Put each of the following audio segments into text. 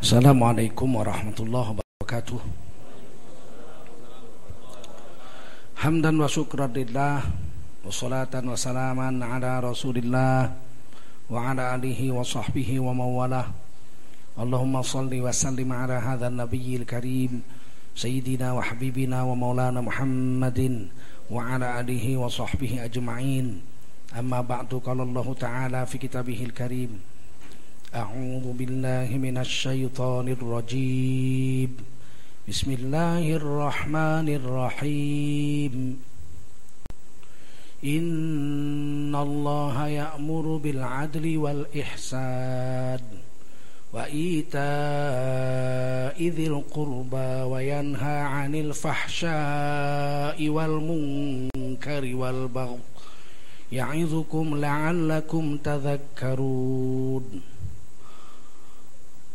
Assalamualaikum warahmatullahi wabarakatuh Hamdan wa syukran lillah Wa salatan wa salaman ala rasulillah Wa ala alihi wa sahbihi wa mawalah Allahumma salli wa sallim ala hadha nabiyil karim Sayyidina wa habibina wa maulana Muhammadin Wa ala alihi wa sahbihi ajma'in Amma أعوذ بالله من الشيطان الرجيم. بسم الله الرحمن الرحيم. إن الله يأمر بالعدل والإحسان وإيتاء ذي القربى وينهى عن الفحشاء والمنكر والبغي يعظكم لعلكم تذكرون.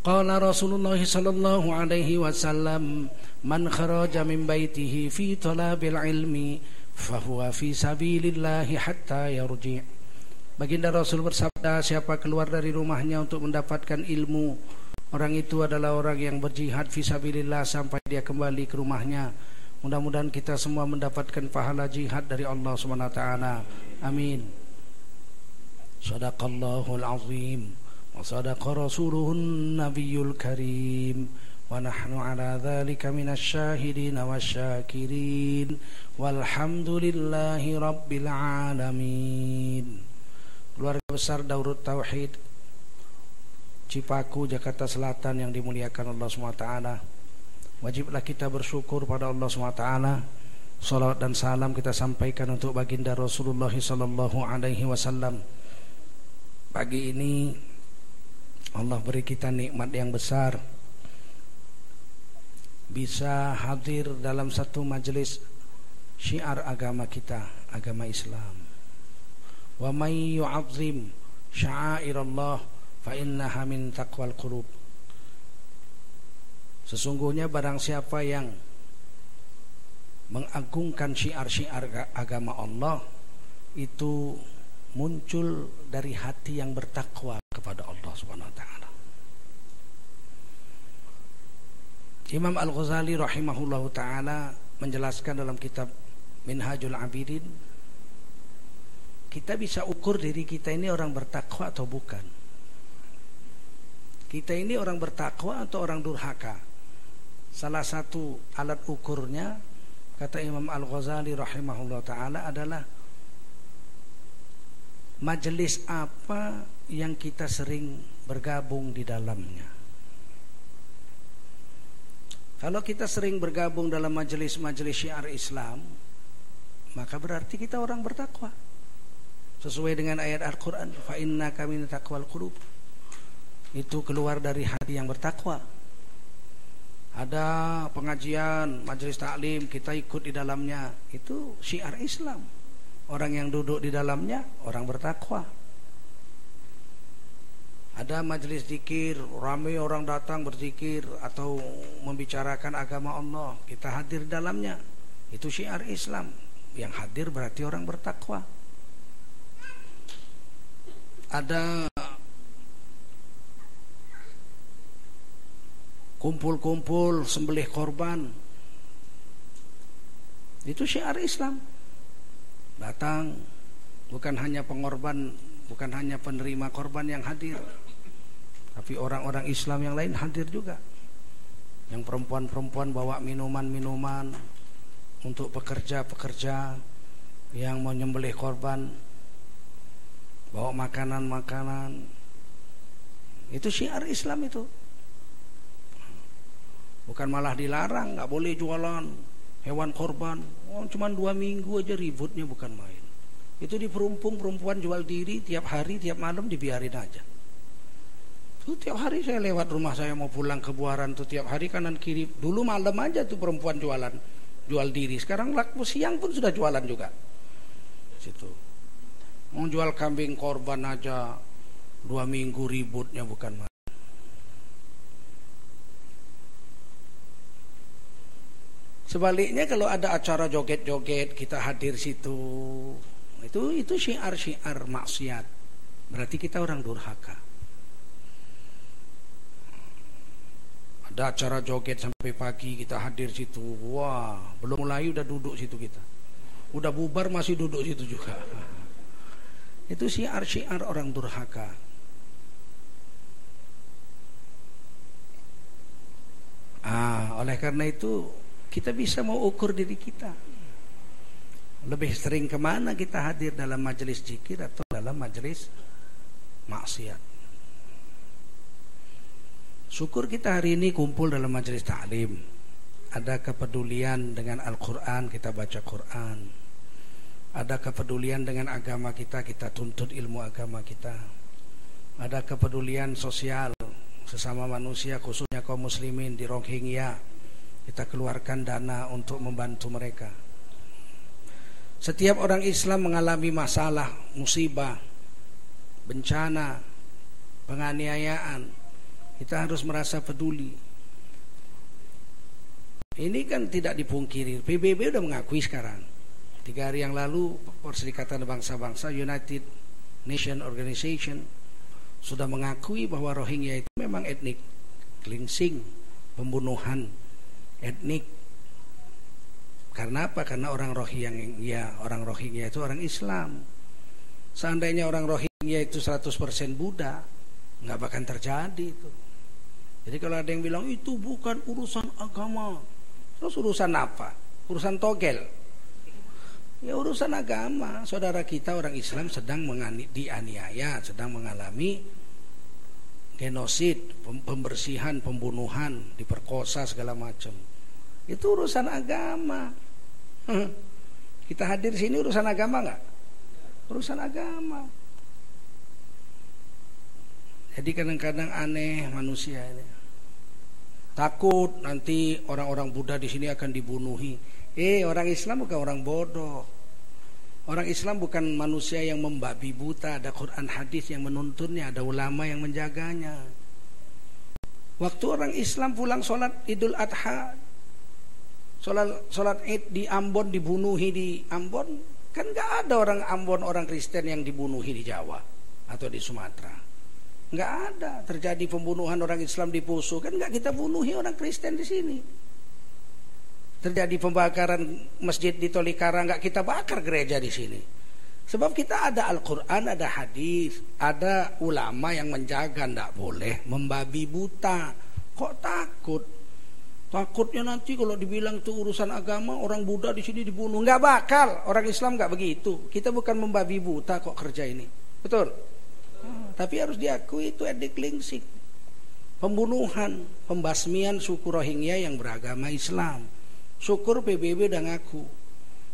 Qala Rasulullah sallallahu alaihi wasallam man kharaja min baitihi fi talabil ilmi fahuwa fi sabilillah hatta yarji. Baginda Rasul bersabda siapa keluar dari rumahnya untuk mendapatkan ilmu orang itu adalah orang yang berjihad fi sabilillah sampai dia kembali ke rumahnya. Mudah-mudahan kita semua mendapatkan pahala jihad dari Allah Subhanahu wa taala. Amin. Sadaqallahul azim. وصدق رسوله النبي الكريم ونحن على ذلك من الشاهدين والشاكرين والحمد لله رب العالمين keluarga besar Daurut Tauhid Cipaku Jakarta Selatan yang dimuliakan Allah SWT wajiblah kita bersyukur pada Allah SWT Salawat dan salam kita sampaikan untuk baginda Rasulullah Sallallahu Alaihi Wasallam pagi ini Allah beri kita nikmat yang besar bisa hadir dalam satu majelis syiar agama kita, agama Islam. Wa may yu'azzim sya'airallah fa innaha min taqwal qulub. Sesungguhnya barang siapa yang mengagungkan syiar-syiar agama Allah itu muncul dari hati yang bertakwa kepada Allah Subhanahu wa taala. Imam Al-Ghazali rahimahullahu taala menjelaskan dalam kitab Minhajul Abidin kita bisa ukur diri kita ini orang bertakwa atau bukan. Kita ini orang bertakwa atau orang durhaka. Salah satu alat ukurnya kata Imam Al-Ghazali rahimahullah taala adalah majelis apa yang kita sering bergabung di dalamnya. Kalau kita sering bergabung dalam majelis-majelis syiar Islam, maka berarti kita orang bertakwa. Sesuai dengan ayat Al-Qur'an, fa inna kami taqwal qulub. Itu keluar dari hati yang bertakwa. Ada pengajian, majelis taklim, kita ikut di dalamnya. Itu syiar Islam. Orang yang duduk di dalamnya orang bertakwa. Ada majelis zikir, ramai orang datang berzikir atau membicarakan agama Allah, kita hadir dalamnya. Itu syiar Islam. Yang hadir berarti orang bertakwa. Ada kumpul-kumpul sembelih korban. Itu syiar Islam. Datang bukan hanya pengorban, bukan hanya penerima korban yang hadir, tapi orang-orang Islam yang lain hadir juga. Yang perempuan-perempuan bawa minuman-minuman untuk pekerja-pekerja yang mau nyembelih korban. Bawa makanan-makanan. Itu syiar Islam itu. Bukan malah dilarang, nggak boleh jualan hewan korban. Oh, cuma dua minggu aja ributnya bukan main. Itu di perumpung perempuan jual diri tiap hari, tiap malam dibiarin aja. Tuh tiap hari saya lewat rumah saya mau pulang ke Buaran tuh tiap hari kanan kiri. Dulu malam aja tuh perempuan jualan, jual diri. Sekarang laku siang pun sudah jualan juga. Situ. Mau jual kambing korban aja dua minggu ributnya bukan main. Sebaliknya kalau ada acara joget-joget kita hadir situ. Itu itu syiar-syiar maksiat. Berarti kita orang durhaka. Ada acara joget sampai pagi kita hadir situ. Wah belum mulai udah duduk situ kita. Udah bubar masih duduk situ juga. Itu syiar-syiar orang durhaka. Ah oleh karena itu kita bisa mau ukur diri kita. Lebih sering ke mana kita hadir dalam majelis zikir atau dalam majelis maksiat Syukur kita hari ini kumpul dalam majelis taklim. Ada kepedulian dengan Al-Quran, kita baca Quran. Ada kepedulian dengan agama kita, kita tuntut ilmu agama kita. Ada kepedulian sosial sesama manusia, khususnya kaum muslimin di Rohingya. Kita keluarkan dana untuk membantu mereka. Setiap orang Islam mengalami masalah, musibah, bencana, penganiayaan, kita harus merasa peduli. Ini kan tidak dipungkiri. PBB sudah mengakui sekarang. Tiga hari yang lalu Perserikatan Bangsa-Bangsa United Nation Organization sudah mengakui bahwa Rohingya itu memang etnik cleansing, pembunuhan etnik. Karena apa? Karena orang Rohingya, orang Rohingya itu orang Islam. Seandainya orang Rohingya itu 100% Buddha, nggak bakal terjadi itu. Jadi kalau ada yang bilang itu bukan urusan agama, terus urusan apa? Urusan togel. Ya urusan agama. Saudara kita orang Islam sedang dianiaya, sedang mengalami genosid, pembersihan, pembunuhan, diperkosa segala macam. Itu urusan agama. Kita hadir sini urusan agama nggak? Urusan agama. Jadi kadang-kadang aneh manusia ini. Takut nanti orang-orang Buddha di sini akan dibunuhi. Eh, orang Islam bukan orang bodoh. Orang Islam bukan manusia yang membabi buta. Ada Quran hadis yang menuntunnya, ada ulama yang menjaganya. Waktu orang Islam pulang sholat Idul Adha, sholat sholat Id di Ambon dibunuhi di Ambon, kan nggak ada orang Ambon orang Kristen yang dibunuhi di Jawa atau di Sumatera. Nggak ada terjadi pembunuhan orang Islam di Poso kan nggak kita bunuhi orang Kristen di sini. Terjadi pembakaran masjid di Tolikara nggak kita bakar gereja di sini. Sebab kita ada Al-Quran, ada hadis, ada ulama yang menjaga nggak boleh membabi buta. Kok takut? Takutnya nanti kalau dibilang itu urusan agama orang Buddha di sini dibunuh nggak bakal orang Islam nggak begitu. Kita bukan membabi buta kok kerja ini, betul? Tapi harus diakui itu edik lingsik. Pembunuhan, pembasmian suku Rohingya yang beragama Islam. Syukur PBB udah ngaku.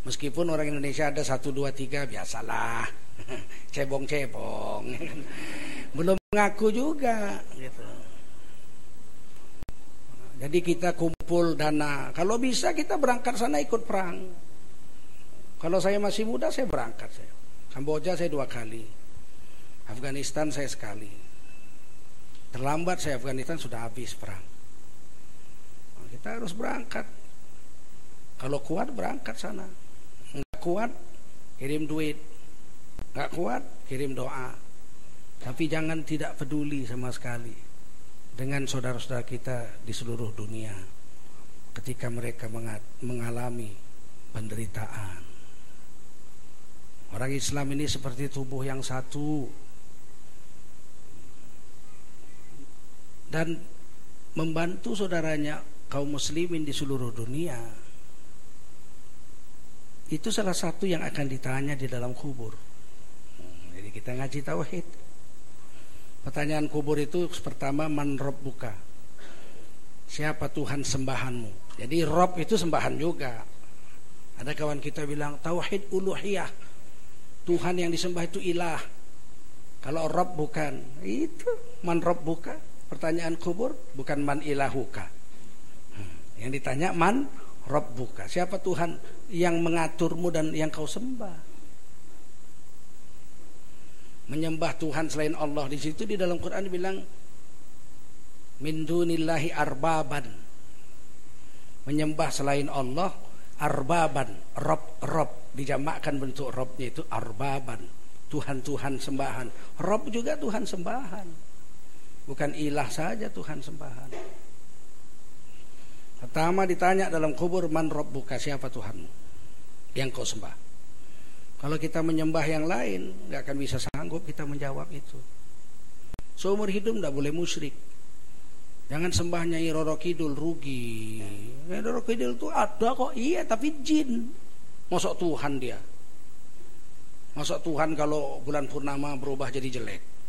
Meskipun orang Indonesia ada satu dua tiga biasalah, cebong-cebong, belum ngaku juga. Gitu. Jadi kita kumpul dana. Kalau bisa kita berangkat sana ikut perang. Kalau saya masih muda saya berangkat saya. Kamboja saya dua kali. Afghanistan saya sekali. Terlambat saya Afghanistan sudah habis perang. Kita harus berangkat. Kalau kuat berangkat sana. Enggak kuat kirim duit. Enggak kuat kirim doa. Tapi jangan tidak peduli sama sekali dengan saudara-saudara kita di seluruh dunia ketika mereka mengalami penderitaan. Orang Islam ini seperti tubuh yang satu dan membantu saudaranya kaum muslimin di seluruh dunia. Itu salah satu yang akan ditanya di dalam kubur. Jadi kita ngaji tauhid. Pertanyaan kubur itu pertama man buka siapa Tuhan sembahanmu? Jadi rob itu sembahan juga. Ada kawan kita bilang tauhid uluhiyah. Tuhan yang disembah itu ilah. Kalau rob bukan. Itu man buka pertanyaan kubur bukan man ilahuka. Yang ditanya man buka Siapa Tuhan yang mengaturmu dan yang kau sembah? Menyembah Tuhan selain Allah di situ di dalam Quran bilang min dunillahi arbaban. Menyembah selain Allah arbaban, rob rob dijamakkan bentuk robnya itu arbaban, Tuhan-Tuhan sembahan. Rob juga Tuhan sembahan. Bukan ilah saja Tuhan sembahan. Pertama ditanya dalam kubur man rabbuka siapa Tuhanmu yang kau sembah. Kalau kita menyembah yang lain, nggak akan bisa sanggup kita menjawab itu. Seumur hidup tidak boleh musyrik. Jangan sembah Nyai Roro Kidul rugi. Nyai Roro Kidul itu ada kok, iya tapi jin. Masuk Tuhan dia. Masuk Tuhan kalau bulan purnama berubah jadi jelek.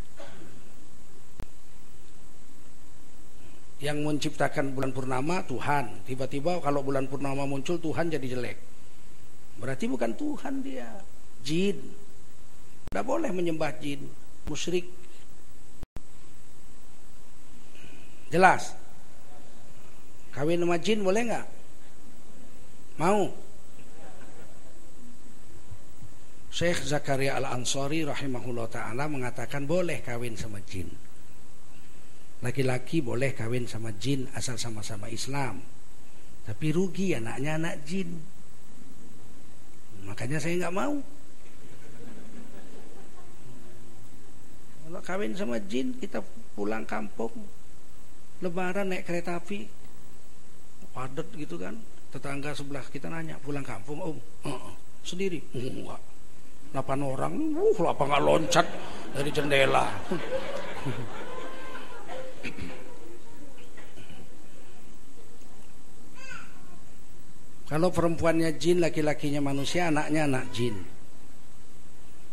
Yang menciptakan bulan purnama Tuhan. Tiba-tiba kalau bulan purnama muncul Tuhan jadi jelek. Berarti bukan Tuhan dia, jin. Tidak boleh menyembah jin, musyrik. Jelas? Kawin sama jin boleh nggak? Mau? Syekh Zakaria Al-Ansari rahimahullah ta'ala mengatakan boleh kawin sama jin. Laki-laki boleh kawin sama jin asal sama-sama Islam. Tapi rugi anaknya anak jin. Makanya saya nggak mau. Kalau kawin sama jin kita pulang kampung. Lebaran naik kereta api. Padat gitu kan. Tetangga sebelah kita nanya pulang kampung om. Uh, sendiri. Enggak. 8 orang. Uh, apa nggak loncat dari jendela. Kalau perempuannya jin, laki-lakinya manusia, anaknya anak jin.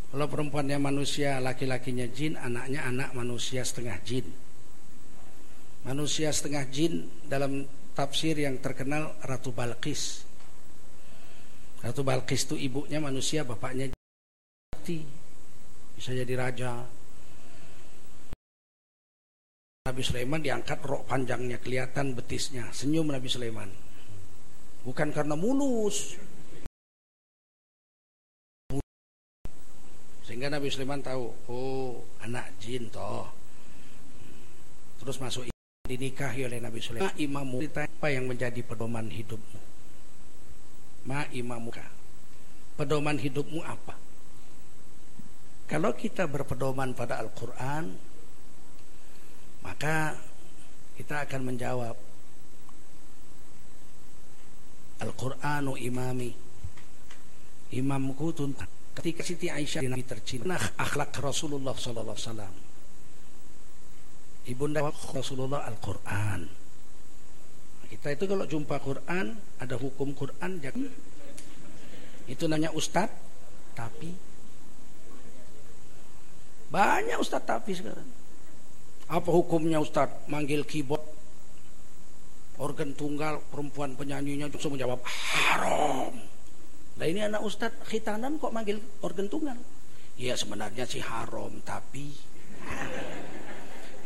Kalau perempuannya manusia, laki-lakinya jin, anaknya anak manusia setengah jin. Manusia setengah jin dalam tafsir yang terkenal Ratu Balkis. Ratu Balkis itu ibunya manusia, bapaknya jin. Bisa jadi raja, Nabi Sulaiman diangkat rok panjangnya kelihatan betisnya. Senyum Nabi Sulaiman. Bukan karena mulus. Sehingga Nabi Sulaiman tahu oh anak jin toh. Terus masuk dinikahi oleh Nabi Sulaiman. Ma imamu apa yang menjadi pedoman hidupmu? Ma imamuka pedoman hidupmu apa? Kalau kita berpedoman pada Al-Quran maka kita akan menjawab Al-Qur'anu imami. Imamku tuntas ketika Siti Aisyah Nabi tercinta nah, akhlak Rasulullah wasallam. Ibunda Rasulullah Al-Qur'an. Kita itu kalau jumpa Quran ada hukum Quran jangan itu nanya ustad tapi. Banyak ustad tapi sekarang apa hukumnya Ustaz? Manggil keyboard organ tunggal perempuan penyanyinya langsung menjawab haram. Nah ini anak Ustaz khitanan kok manggil organ tunggal? Iya sebenarnya sih haram tapi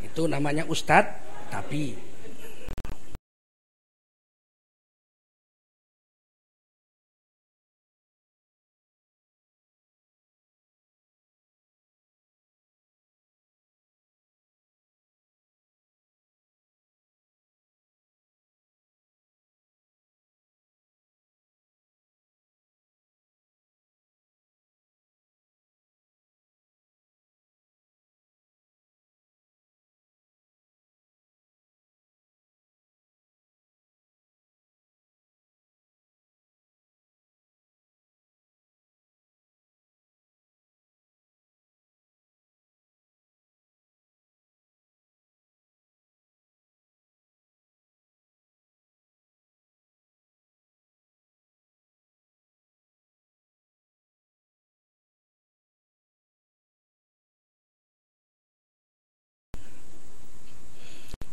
itu namanya Ustaz tapi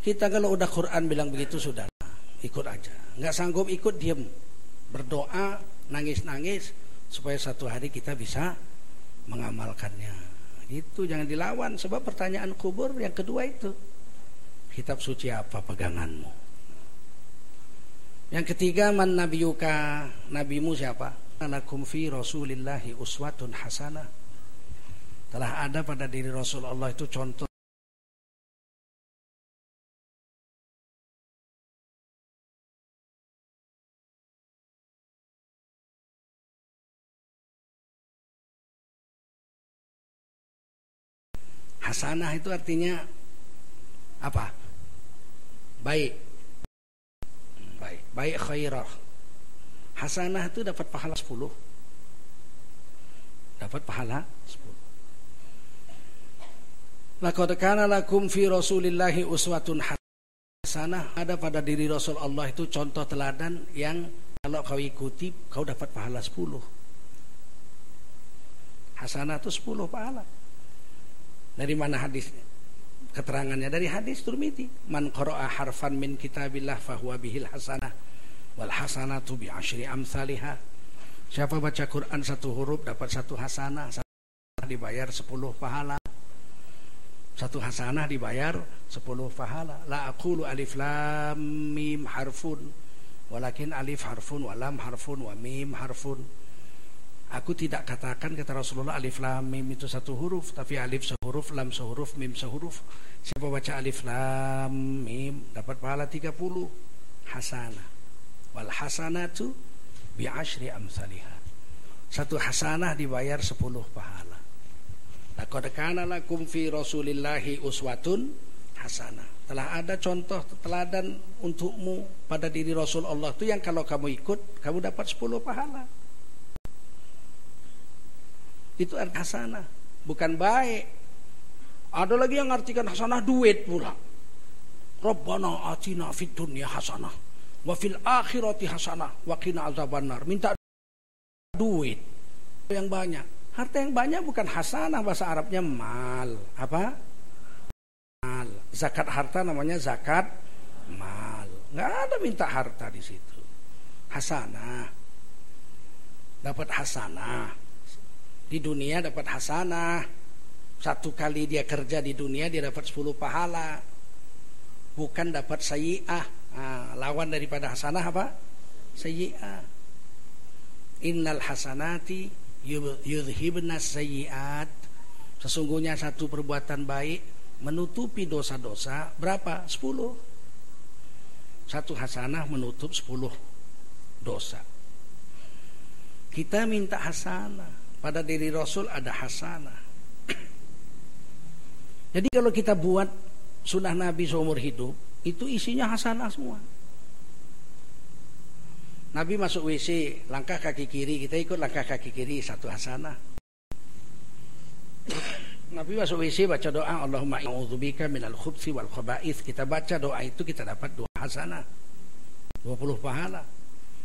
Kita kalau udah Quran bilang begitu sudah ikut aja. Nggak sanggup ikut diem. Berdoa, nangis-nangis supaya satu hari kita bisa mengamalkannya. Itu jangan dilawan sebab pertanyaan kubur yang kedua itu. Kitab suci apa peganganmu? Yang ketiga man nabiyuka? Nabimu siapa? Lakum fi Rasulillahi uswatun hasanah. Telah ada pada diri Rasulullah itu contoh Hasanah itu artinya apa? Baik. Baik. baik. Khairah. Hasanah itu dapat pahala 10. Dapat pahala 10. Laqad kana lakum fi Rasulillahi uswatun hasanah. Ada pada diri Rasul Allah itu contoh teladan yang kalau kau ikuti kau dapat pahala 10. Hasanah itu 10 pahala. Dari mana hadisnya? Keterangannya dari hadis Turmiti. Man qara'a harfan min kitabillah fahuwa bihil hasanah wal hasanatu bi asyri amsalihha. Siapa baca Quran satu huruf dapat satu hasanah, satu dibayar sepuluh pahala. Satu hasanah dibayar sepuluh pahala. La aqulu alif lam mim harfun walakin alif harfun wa lam harfun wa mim harfun. Aku tidak katakan kata Rasulullah alif lam mim itu satu huruf, tapi alif sehuruf, lam sehuruf, mim sehuruf. Siapa baca alif lam mim dapat pahala 30 hasanah. Wal hasanatu bi asyri amsalihha. Satu hasanah dibayar 10 pahala. Laqad kana lakum fi Rasulillahi uswatun hasanah. Telah ada contoh teladan untukmu pada diri Rasul Allah itu yang kalau kamu ikut kamu dapat 10 pahala. Itu arti hasanah, bukan baik. Ada lagi yang artikan hasanah duit pula. Rabbana atina fid dunya hasanah wa fil akhirati hasanah wa qina azabannar. Minta duit yang banyak. Harta yang banyak bukan hasanah bahasa Arabnya mal. Apa? Mal. Zakat harta namanya zakat mal. Nggak ada minta harta di situ. Hasanah. Dapat hasanah di dunia dapat hasanah. Satu kali dia kerja di dunia dia dapat 10 pahala. Bukan dapat sayyi'ah nah, lawan daripada hasanah apa? Sayyi'ah innal hasanati yudhibna sayyi'at sesungguhnya satu perbuatan baik menutupi dosa-dosa berapa? 10 satu hasanah menutup 10 dosa. Kita minta hasanah pada diri Rasul ada hasanah. Jadi kalau kita buat sunnah Nabi seumur hidup, itu isinya hasanah semua. Nabi masuk WC, langkah kaki kiri, kita ikut langkah kaki kiri, satu hasanah. Nabi masuk WC baca doa Allahumma a'udzubika minal khubsi wal khaba'ith. Kita baca doa itu kita dapat dua hasanah. 20 pahala.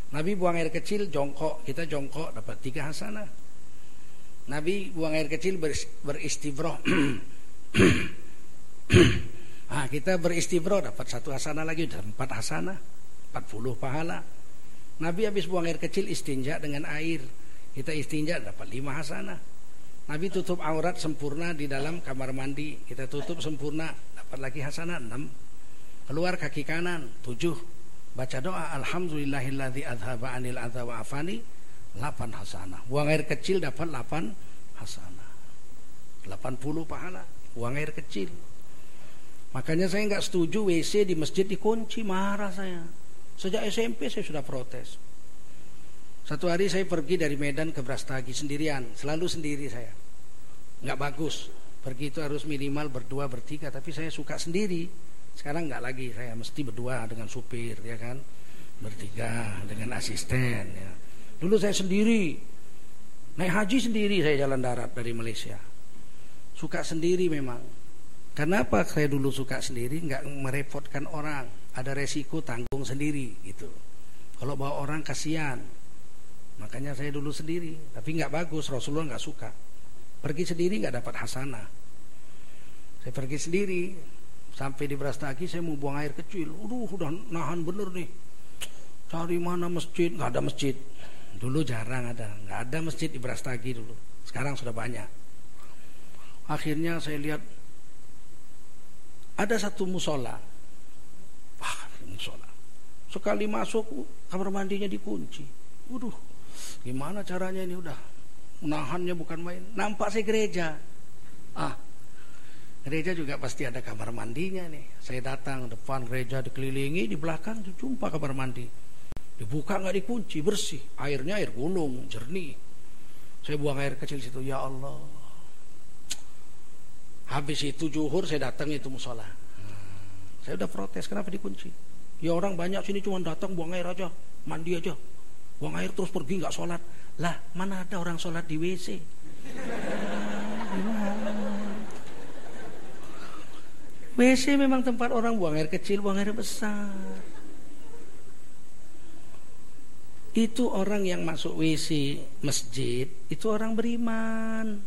Nabi buang air kecil jongkok, kita jongkok dapat tiga hasanah. Nabi buang air kecil ber, beristibroh. ah, kita beristibroh dapat satu hasanah lagi, empat hasanah, empat puluh pahala. Nabi habis buang air kecil istinja dengan air. Kita istinja dapat lima hasanah. Nabi tutup aurat sempurna di dalam kamar mandi. Kita tutup sempurna dapat lagi hasanah enam. Keluar kaki kanan tujuh. Baca doa Alhamdulillahilladzi adhaba anil adha wa afani 8 hasanah. Buang air kecil dapat 8 hasanah. 80 pahala. Buang air kecil. Makanya saya nggak setuju WC di masjid dikunci, marah saya. Sejak SMP saya sudah protes. Satu hari saya pergi dari Medan ke Brastagi sendirian, selalu sendiri saya. Nggak bagus. Pergi itu harus minimal berdua, bertiga, tapi saya suka sendiri. Sekarang nggak lagi, saya mesti berdua dengan supir, ya kan, bertiga dengan asisten. Ya. Dulu saya sendiri naik haji sendiri saya jalan darat dari Malaysia. Suka sendiri memang. Kenapa saya dulu suka sendiri nggak merepotkan orang, ada resiko tanggung sendiri gitu. Kalau bawa orang kasihan. Makanya saya dulu sendiri, tapi nggak bagus Rasulullah nggak suka. Pergi sendiri nggak dapat hasanah. Saya pergi sendiri sampai di Brastagi saya mau buang air kecil. Udah udah nahan bener nih. Cari mana masjid? Nggak ada masjid. Dulu jarang ada, nggak ada masjid di Brastagi dulu. Sekarang sudah banyak. Akhirnya saya lihat ada satu musola. Wah, musola. Sekali masuk kamar mandinya dikunci. Waduh, gimana caranya ini udah menahannya bukan main. Nampak saya gereja. Ah, gereja juga pasti ada kamar mandinya nih. Saya datang depan gereja dikelilingi, di belakang jumpa kamar mandi. Dibuka nggak dikunci, bersih. Airnya air gunung, jernih. Saya buang air kecil situ, ya Allah. Habis itu juhur saya datang itu musola. Saya udah protes, kenapa dikunci? Ya orang banyak sini cuma datang buang air aja, mandi aja. Buang air terus pergi nggak sholat. Lah mana ada orang sholat di WC? WC memang tempat orang buang air kecil, buang air besar. Itu orang yang masuk WC masjid, itu orang beriman.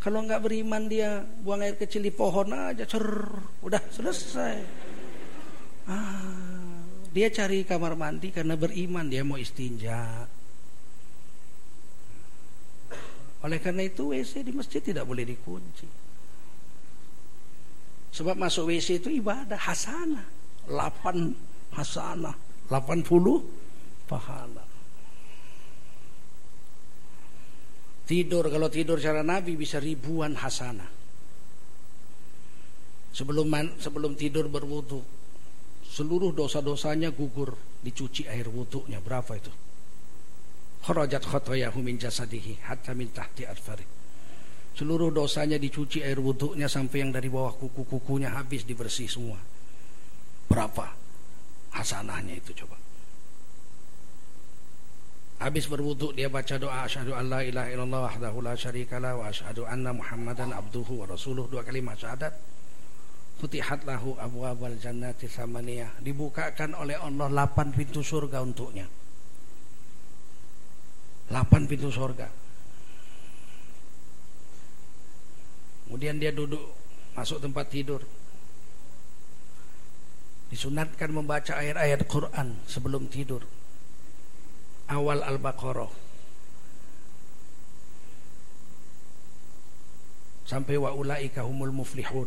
Kalau nggak beriman dia buang air kecil di pohon aja, cer, udah selesai. Ah, dia cari kamar mandi karena beriman dia mau istinja. Oleh karena itu WC di masjid tidak boleh dikunci. Sebab masuk WC itu ibadah hasanah. 8 hasanah, 80 pahala. Tidur kalau tidur cara Nabi bisa ribuan hasanah. Sebelum man, sebelum tidur berwudu seluruh dosa-dosanya gugur dicuci air wudhunya berapa itu? Kharajat khotoyahu min jasadihi hatta min tahti arfari seluruh dosanya dicuci air wudhunya sampai yang dari bawah kuku-kukunya habis dibersih semua. Berapa hasanahnya itu coba habis berwudhu dia baca doa asyhadu an la ilaha illallah wahdahu la syarikalah wa asyhadu anna muhammadan abduhu wa rasuluh dua kalimat syahadat Futihat lahu abu abal jannati samaniyah. Dibukakan oleh Allah lapan pintu surga untuknya. Lapan pintu surga. Kemudian dia duduk masuk tempat tidur. Disunatkan membaca ayat-ayat Quran sebelum tidur. Awal Al-Baqarah. Sampai wa ulaika humul muflihun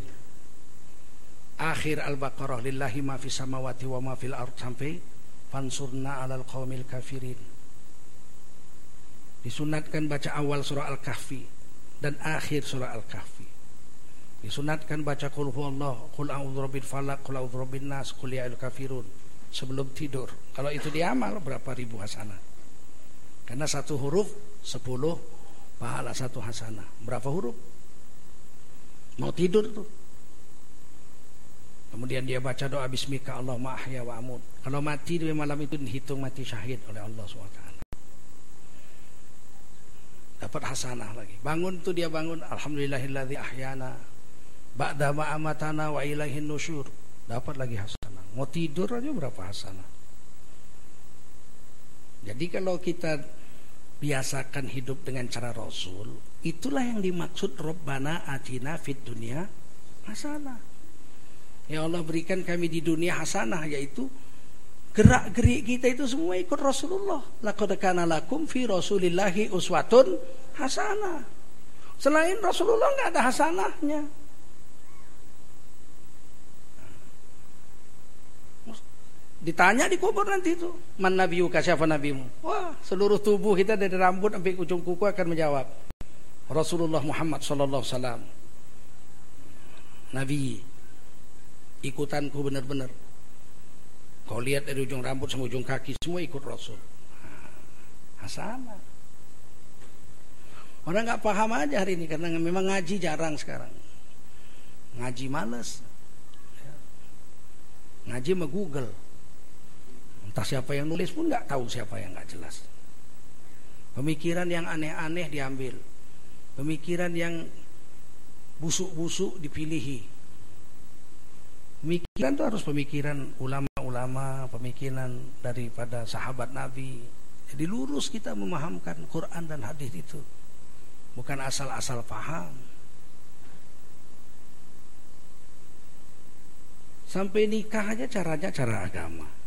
akhir Al-Baqarah lillahi ma fis samawati wa ma fil ard sampai fansurna 'alal qaumil kafirin. Disunatkan baca awal surah Al-Kahfi dan akhir surah Al-Kahfi. Disunatkan baca qul huwallah, qul a'udzu birabbil falaq, qul a'udzu nas, qul ya kafirun sebelum tidur. Kalau itu diamal berapa ribu hasanah? Karena satu huruf sepuluh pahala satu hasanah. Berapa huruf? Mau tidur tuh Kemudian dia baca doa bismika Allah ahya wa amut. Kalau mati di malam itu dihitung mati syahid oleh Allah SWT. Dapat hasanah lagi. Bangun tuh dia bangun. Alhamdulillahilladzi ahyana. Ba'da ma'amatana wa ilaihin nusyur. Dapat lagi hasanah. Mau tidur aja berapa hasanah. Jadi kalau kita biasakan hidup dengan cara Rasul, itulah yang dimaksud Rabbana atina fid dunia hasanah. Ya Allah berikan kami di dunia hasanah yaitu gerak gerik kita itu semua ikut Rasulullah. Laqad kana lakum fi Rasulillahi uswatun hasanah. Selain Rasulullah nggak ada hasanahnya. Ditanya di kubur nanti itu, man nabiyuka siapa nabimu? Wah, seluruh tubuh kita dari rambut sampai ujung kuku akan menjawab. Rasulullah Muhammad sallallahu wasallam. Nabi ikutanku benar-benar. Kau lihat dari ujung rambut sampai ujung kaki semua ikut Rasul. Nah, sama. Orang nggak paham aja hari ini karena memang ngaji jarang sekarang. Ngaji males. Ngaji sama Google. Entah siapa yang nulis pun nggak tahu siapa yang nggak jelas. Pemikiran yang aneh-aneh diambil. Pemikiran yang busuk-busuk dipilihi. Pemikiran itu harus pemikiran ulama-ulama, pemikiran daripada sahabat Nabi. Jadi lurus kita memahamkan Quran dan hadis itu. Bukan asal-asal paham. Sampai nikah aja caranya cara agama.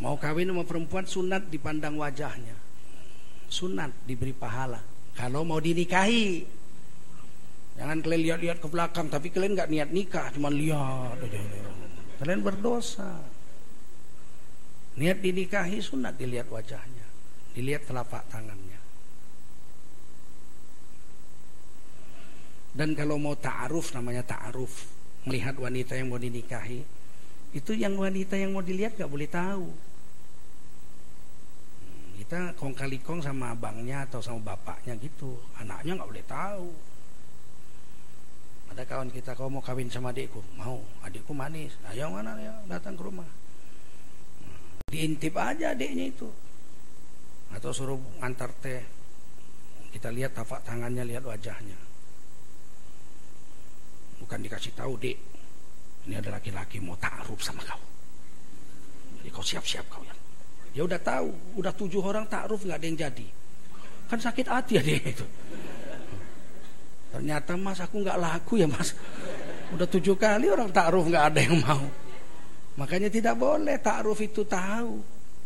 Mau kawin sama perempuan sunat dipandang wajahnya. Sunat diberi pahala. Kalau mau dinikahi Jangan kalian lihat-lihat ke belakang, tapi kalian nggak niat nikah, cuma lihat aja. Kalian berdosa. Niat dinikahi sunat dilihat wajahnya, dilihat telapak tangannya. Dan kalau mau ta'aruf namanya ta'aruf, melihat wanita yang mau dinikahi, itu yang wanita yang mau dilihat nggak boleh tahu. Kita kong kali kong sama abangnya atau sama bapaknya gitu, anaknya nggak boleh tahu. Ada kawan kita kau mau kawin sama adikku? Mau. Adikku manis. Yang mana? Ya datang ke rumah. Diintip aja adiknya itu. Atau suruh antar teh. Kita lihat tapak tangannya lihat wajahnya. Bukan dikasih tahu dek ini ada laki-laki mau taruh sama kau jadi kau siap-siap kau ya ya udah tahu udah tujuh orang taruh nggak ada yang jadi kan sakit hati ya dia itu Ternyata mas aku nggak laku ya mas. Udah tujuh kali orang takruf nggak ada yang mau. Makanya tidak boleh takruf itu tahu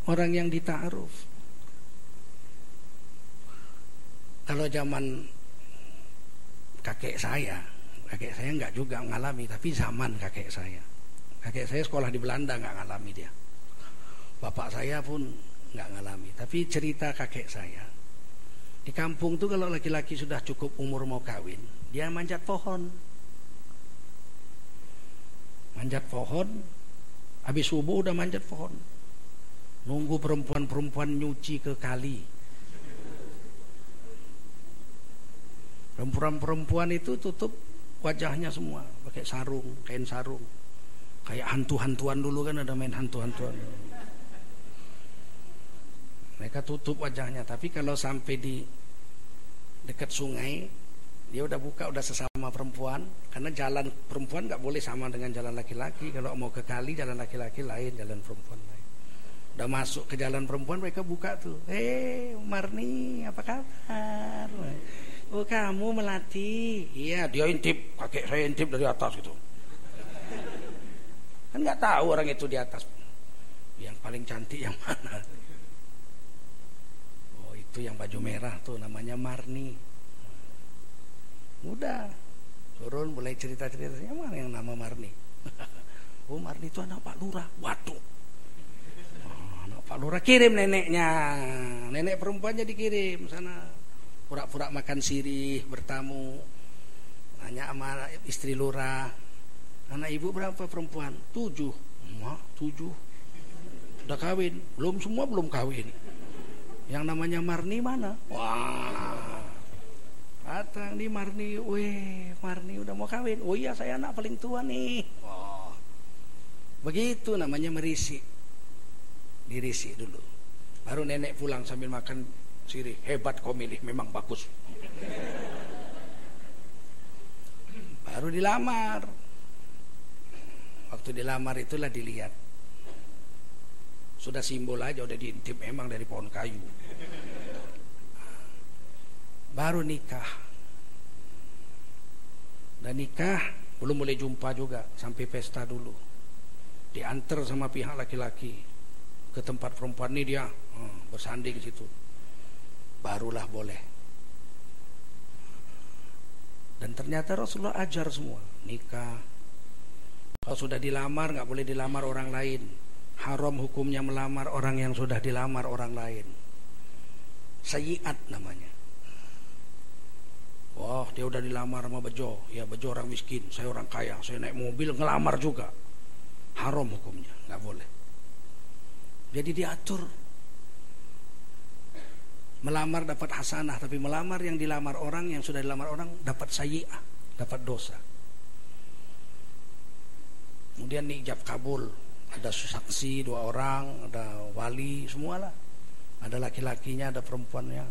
orang yang ditakruf. Kalau zaman kakek saya, kakek saya nggak juga mengalami, tapi zaman kakek saya. Kakek saya sekolah di Belanda nggak ngalami dia. Bapak saya pun nggak ngalami, tapi cerita kakek saya di kampung tuh kalau laki-laki sudah cukup umur mau kawin, dia manjat pohon. Manjat pohon, habis subuh udah manjat pohon. Nunggu perempuan-perempuan nyuci ke kali. Perempuan-perempuan itu tutup wajahnya semua pakai sarung, kain sarung. Kayak hantu-hantuan dulu kan ada main hantu-hantuan. Mereka tutup wajahnya, tapi kalau sampai di dekat sungai, dia udah buka udah sesama perempuan karena jalan perempuan nggak boleh sama dengan jalan laki-laki. Kalau mau ke kali jalan laki-laki lain, jalan perempuan lain. Udah masuk ke jalan perempuan mereka buka tuh. Eh, Marni, apa kabar? Oh, kamu melati. Iya, dia intip, kakek saya intip dari atas gitu. Kan nggak tahu orang itu di atas. Yang paling cantik yang mana? itu yang baju merah tuh namanya Marni. Udah turun mulai cerita-cerita. Yang mana yang nama Marni? Oh Marni itu anak Pak Lurah. Waduh. Oh, anak Pak Lurah. Kirim neneknya. Nenek perempuannya dikirim sana pura-pura makan sirih bertamu nanya sama istri Lurah anak ibu berapa perempuan tujuh Mak, tujuh udah kawin belum semua belum kawin yang namanya Marni mana? Wah. Datang di Marni, weh, Marni udah mau kawin. Oh iya, saya anak paling tua nih. Wah. Begitu namanya merisi. Dirisi dulu. Baru nenek pulang sambil makan sirih. Hebat kau milih, memang bagus. Baru dilamar. Waktu dilamar itulah dilihat sudah simbol aja udah diintip memang dari pohon kayu. Baru nikah. Dan nikah belum boleh jumpa juga sampai pesta dulu. Diantar sama pihak laki-laki ke tempat perempuan ini dia hmm, bersanding situ. Barulah boleh. Dan ternyata Rasulullah ajar semua nikah. Kalau sudah dilamar nggak boleh dilamar orang lain haram hukumnya melamar orang yang sudah dilamar orang lain. Sayiat namanya. Wah, dia udah dilamar sama Bejo. Ya, Bejo orang miskin, saya orang kaya, saya naik mobil ngelamar juga. Haram hukumnya, nggak boleh. Jadi diatur. Melamar dapat hasanah, tapi melamar yang dilamar orang yang sudah dilamar orang dapat sayiat, dapat dosa. Kemudian ijab kabul, ada saksi dua orang, ada wali, semualah. Ada laki-lakinya, ada perempuannya.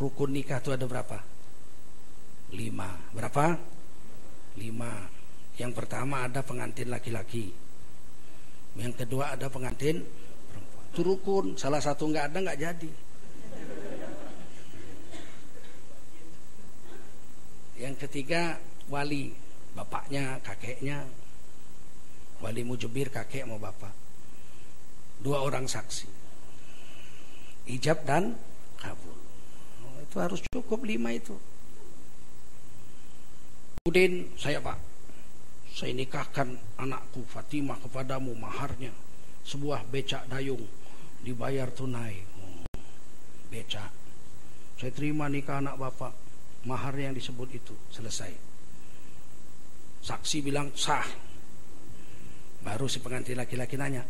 Rukun nikah itu ada berapa? Lima. Berapa? Lima. Yang pertama ada pengantin laki-laki. Yang kedua ada pengantin. Itu rukun. Salah satu nggak ada nggak jadi. Yang ketiga wali bapaknya, kakeknya, wali mujibir kakek mau bapak. Dua orang saksi. Ijab dan kabul. Oh, itu harus cukup lima itu. Kemudian saya pak, saya nikahkan anakku Fatimah kepadamu maharnya sebuah becak dayung dibayar tunai. Becak. Saya terima nikah anak bapak, mahar yang disebut itu selesai. Saksi bilang sah. Baru si pengantin laki-laki nanya,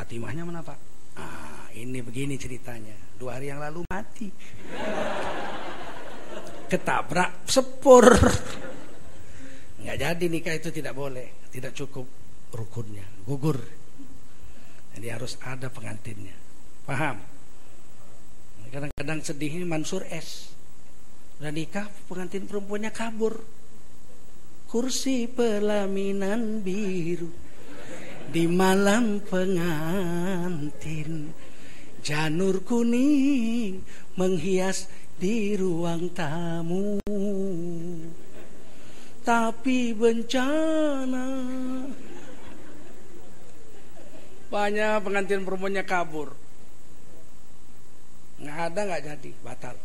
Fatimahnya mana pak? Ah, ini begini ceritanya. Dua hari yang lalu mati. ketabrak sepur. Nggak jadi nikah itu tidak boleh, tidak cukup rukunnya, gugur. Jadi harus ada pengantinnya. Paham? Kadang-kadang sedihnya Mansur S. Udah nikah pengantin perempuannya kabur. Kursi pelaminan biru di malam pengantin janur kuning menghias di ruang tamu tapi bencana banyak pengantin perempuannya kabur nggak ada nggak jadi batal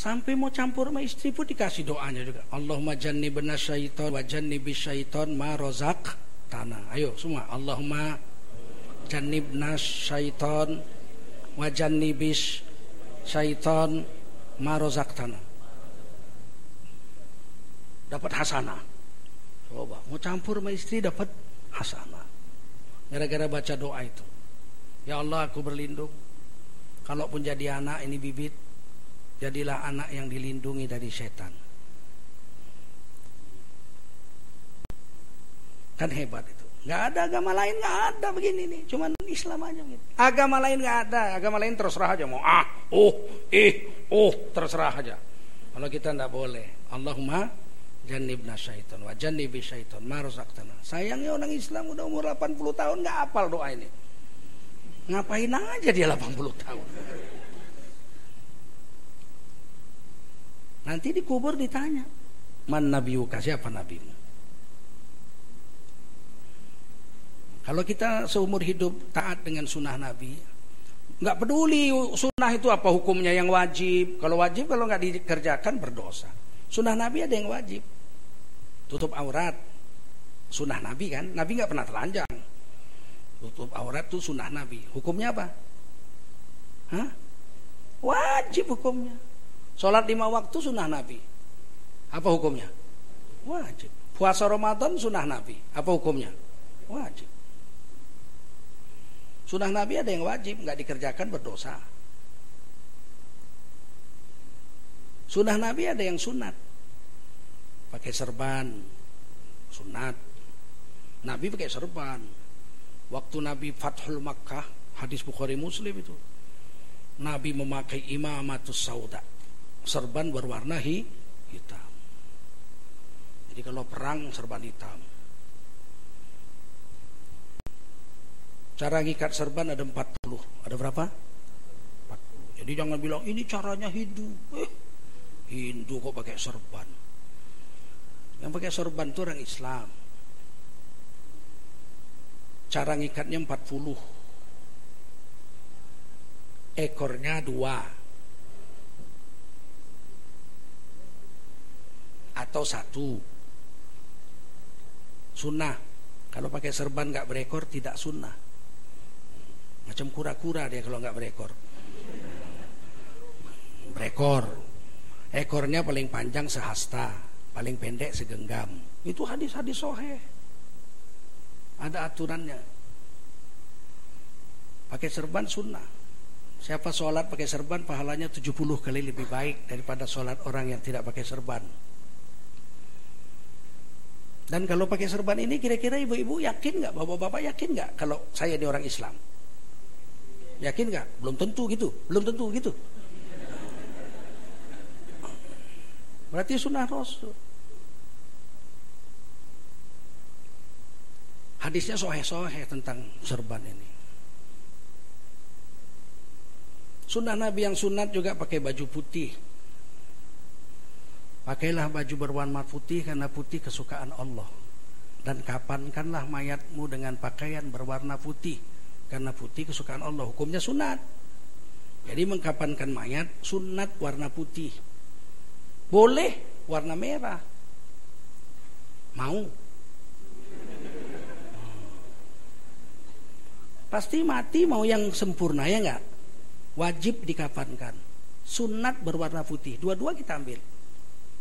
Sampai mau campur sama istri pun dikasih doanya juga. Allahumma jannibna syaiton wa jannibis syaiton ma rozak tanah. Ayo semua. Allahumma jannibna syaiton wa jannibis syaiton ma rozak tanah. Dapat hasanah. Coba mau campur sama istri dapat hasanah. Gara-gara baca doa itu. Ya Allah aku berlindung. Kalaupun jadi anak ini bibit jadilah anak yang dilindungi dari setan. Kan hebat itu. Nggak ada agama lain nggak ada begini nih, cuman Islam aja begini. Agama lain nggak ada, agama lain terserah aja mau ah, oh, eh, oh, terserah aja. Kalau kita nggak boleh, Allahumma jannibna syaitan wa jannibi syaitan ma Sayangnya orang Islam udah umur 80 tahun nggak hafal doa ini. Ngapain aja dia 80 tahun? Nanti dikubur ditanya, "Man nabiyuka? Siapa nabimu?" Kalau kita seumur hidup taat dengan sunnah Nabi, nggak peduli sunnah itu apa hukumnya yang wajib. Kalau wajib kalau nggak dikerjakan berdosa. Sunnah Nabi ada yang wajib, tutup aurat, sunnah Nabi kan. Nabi nggak pernah telanjang. Tutup aurat itu sunnah Nabi. Hukumnya apa? Hah? Wajib hukumnya. Sholat lima waktu sunnah Nabi. Apa hukumnya? Wajib. Puasa Ramadan sunnah Nabi. Apa hukumnya? Wajib. Sunnah Nabi ada yang wajib, nggak dikerjakan berdosa. Sunnah Nabi ada yang sunat. Pakai serban, sunat. Nabi pakai serban. Waktu Nabi Fathul Makkah, hadis Bukhari Muslim itu. Nabi memakai imamatus sauda serban berwarna hitam. Jadi kalau perang serban hitam. Cara ngikat serban ada 40. Ada berapa? 40. Jadi jangan bilang ini caranya Hindu. Eh, Hindu kok pakai serban. Yang pakai serban itu orang Islam. Cara ngikatnya 40. Ekornya dua atau satu sunnah kalau pakai serban nggak berekor tidak sunnah macam kura-kura dia kalau nggak berekor berekor ekornya paling panjang sehasta paling pendek segenggam. Itu hadis-hadis sohe ada aturannya. Pakai serban sunnah. Siapa sholat pakai serban pahalanya 70 kali lebih baik daripada sholat orang yang tidak pakai serban. Dan kalau pakai serban ini kira-kira ibu-ibu yakin nggak, bapak-bapak yakin nggak? Kalau saya ini orang Islam? Yakin nggak? Belum tentu gitu, belum tentu gitu. Berarti sunnah Rasul. Hadisnya sohe-sohe tentang serban ini. Sunnah Nabi yang sunat juga pakai baju putih. Pakailah baju berwarna putih karena putih kesukaan Allah. Dan kapankanlah mayatmu dengan pakaian berwarna putih karena putih kesukaan Allah. Hukumnya sunat. Jadi mengkapankan mayat sunat warna putih. Boleh warna merah. Mau? Pasti mati mau yang sempurna ya enggak? Wajib dikapankan. Sunat berwarna putih. Dua-dua kita ambil.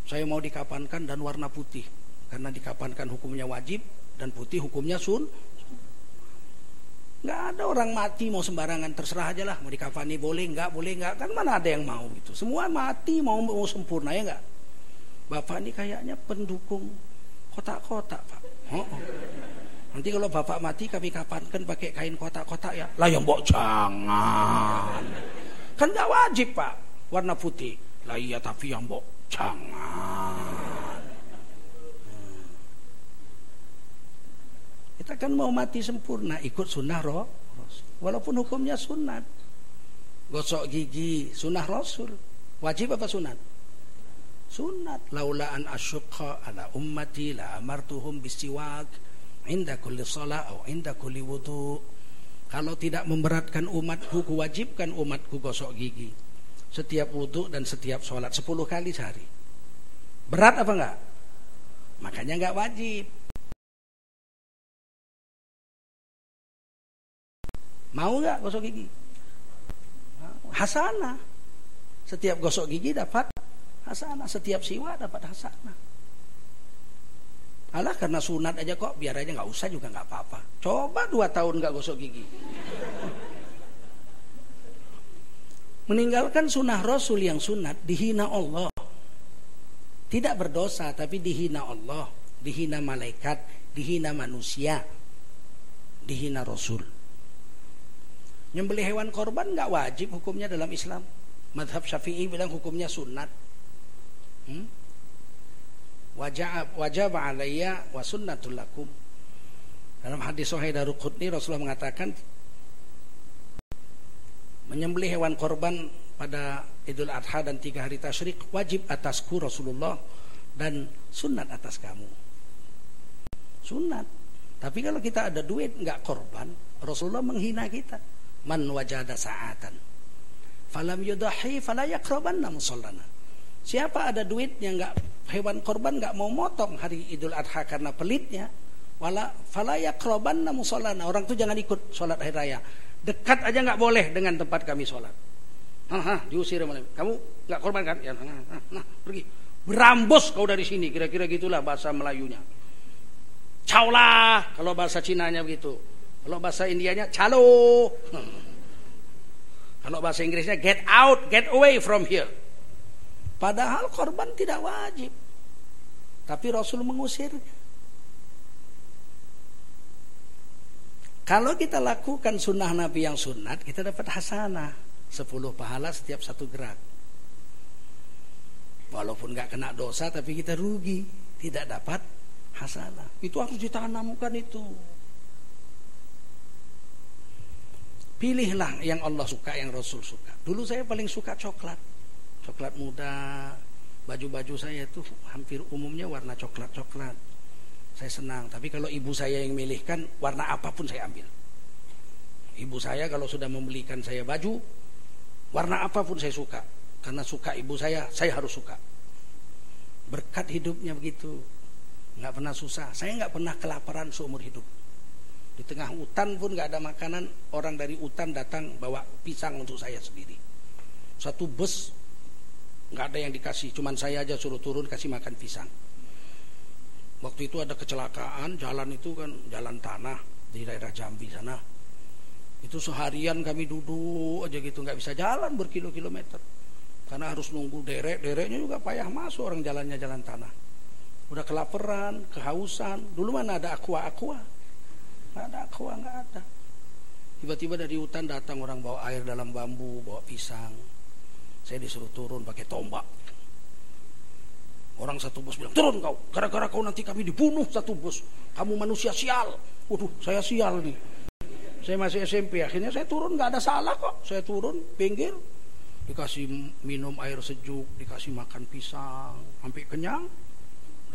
Saya mau dikapankan dan warna putih karena dikapankan hukumnya wajib dan putih hukumnya sun. Nggak ada orang mati mau sembarangan terserah aja lah mau dikafani boleh nggak boleh nggak kan mana ada yang mau gitu. Semua mati mau mau sempurna ya nggak. Bapak ini kayaknya pendukung kotak-kotak pak. Oh, oh. Nanti kalau bapak mati kami kapankan pakai kain kotak-kotak ya. Lah yang mbok jangan. Kan nggak wajib pak warna putih. Lah iya tapi yang mbok jangan. Kita kan mau mati sempurna, ikut sunnah roh. Walaupun hukumnya sunat. Gosok gigi, sunnah rasul. Wajib apa sunat? Sunat. Laula an asyukha ala ummati la amartuhum bisiwak. Inda kulli salat atau inda kulli wudu. Kalau tidak memberatkan umatku, kuwajibkan umatku gosok gigi. Setiap wudu dan setiap sholat. Sepuluh kali sehari. Berat apa enggak? Makanya enggak wajib. Mau nggak gosok gigi? Hasanah. Setiap gosok gigi dapat hasanah. Setiap siwa dapat hasanah. Alah karena sunat aja kok biar aja nggak usah juga nggak apa-apa. Coba dua tahun nggak gosok gigi. Meninggalkan sunnah Rasul yang sunat dihina Allah. Tidak berdosa tapi dihina Allah, dihina malaikat, dihina manusia, dihina Rasul. Nyembelih hewan korban nggak wajib hukumnya dalam Islam. Madhab Syafi'i bilang hukumnya sunat. Hmm? Wajab wajib alayya wa sunnatul lakum. Dalam hadis Sahih Daruqutni Rasulullah mengatakan menyembelih hewan korban pada Idul Adha dan tiga hari tasyrik wajib atasku Rasulullah dan sunat atas kamu. Sunat. Tapi kalau kita ada duit nggak korban, Rasulullah menghina kita man wajada sa'atan falam yudahi fala yakrabanna musallana siapa ada duitnya enggak hewan korban enggak mau motong hari Idul Adha karena pelitnya wala fala yakrabanna musallana orang tuh jangan ikut sholat hari raya dekat aja enggak boleh dengan tempat kami sholat Hah, diusir malam. Kamu enggak korban kan? Ya, nah, pergi. Berambos kau dari sini, kira-kira gitulah bahasa Melayunya. Caulah kalau bahasa Cinanya begitu. Kalau bahasa Indianya calo. Kalau bahasa Inggrisnya get out, get away from here. Padahal korban tidak wajib. Tapi Rasul mengusir. Kalau kita lakukan sunnah Nabi yang sunat, kita dapat hasanah. Sepuluh pahala setiap satu gerak. Walaupun nggak kena dosa, tapi kita rugi. Tidak dapat hasanah. Itu harus ditanamkan itu. Pilihlah yang Allah suka, yang Rasul suka. Dulu saya paling suka coklat. Coklat muda. Baju-baju saya itu hampir umumnya warna coklat-coklat. Saya senang. Tapi kalau ibu saya yang milihkan, warna apa pun saya ambil. Ibu saya kalau sudah membelikan saya baju, warna apa pun saya suka. Karena suka ibu saya, saya harus suka. Berkat hidupnya begitu. Nggak pernah susah. Saya nggak pernah kelaparan seumur hidup. Di tengah hutan pun nggak ada makanan, orang dari hutan datang bawa pisang untuk saya sendiri. Satu bus nggak ada yang dikasih, cuman saya aja suruh turun kasih makan pisang. Waktu itu ada kecelakaan, jalan itu kan jalan tanah di daerah Jambi sana. Itu seharian kami duduk aja gitu, nggak bisa jalan berkilo-kilometer. Karena harus nunggu derek, dereknya juga payah masuk orang jalannya jalan tanah. Udah kelaparan, kehausan. Dulu mana ada aqua-aqua? Nggak ada aqua, nggak ada. Tiba-tiba dari hutan datang orang bawa air dalam bambu, bawa pisang. Saya disuruh turun pakai tombak. Orang satu bus bilang, turun kau, gara-gara kau nanti kami dibunuh satu bus. Kamu manusia sial. Waduh, saya sial nih. Saya masih SMP, akhirnya saya turun, nggak ada salah kok. Saya turun, pinggir, dikasih minum air sejuk, dikasih makan pisang, sampai kenyang.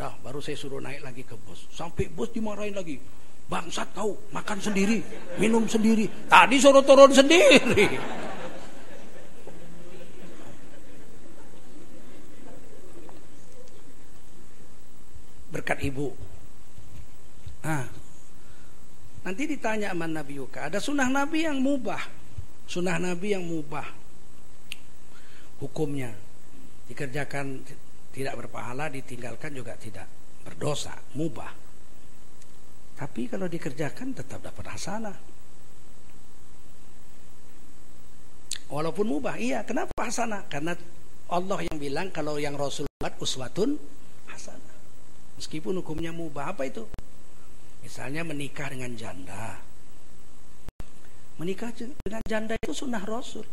Dah, baru saya suruh naik lagi ke bus. Sampai bus dimarahin lagi. Bangsat kau, makan sendiri, minum sendiri. Tadi suruh turun sendiri. Berkat ibu. Nah, nanti ditanya sama Nabi Yuka, ada sunnah Nabi yang mubah. Sunnah Nabi yang mubah. Hukumnya dikerjakan tidak berpahala, ditinggalkan juga tidak berdosa, mubah. Tapi kalau dikerjakan tetap dapat hasanah. Walaupun mubah, iya. Kenapa hasanah? Karena Allah yang bilang kalau yang Rasul buat uswatun hasanah. Meskipun hukumnya mubah, apa itu? Misalnya menikah dengan janda. Menikah dengan janda itu sunnah Rasul.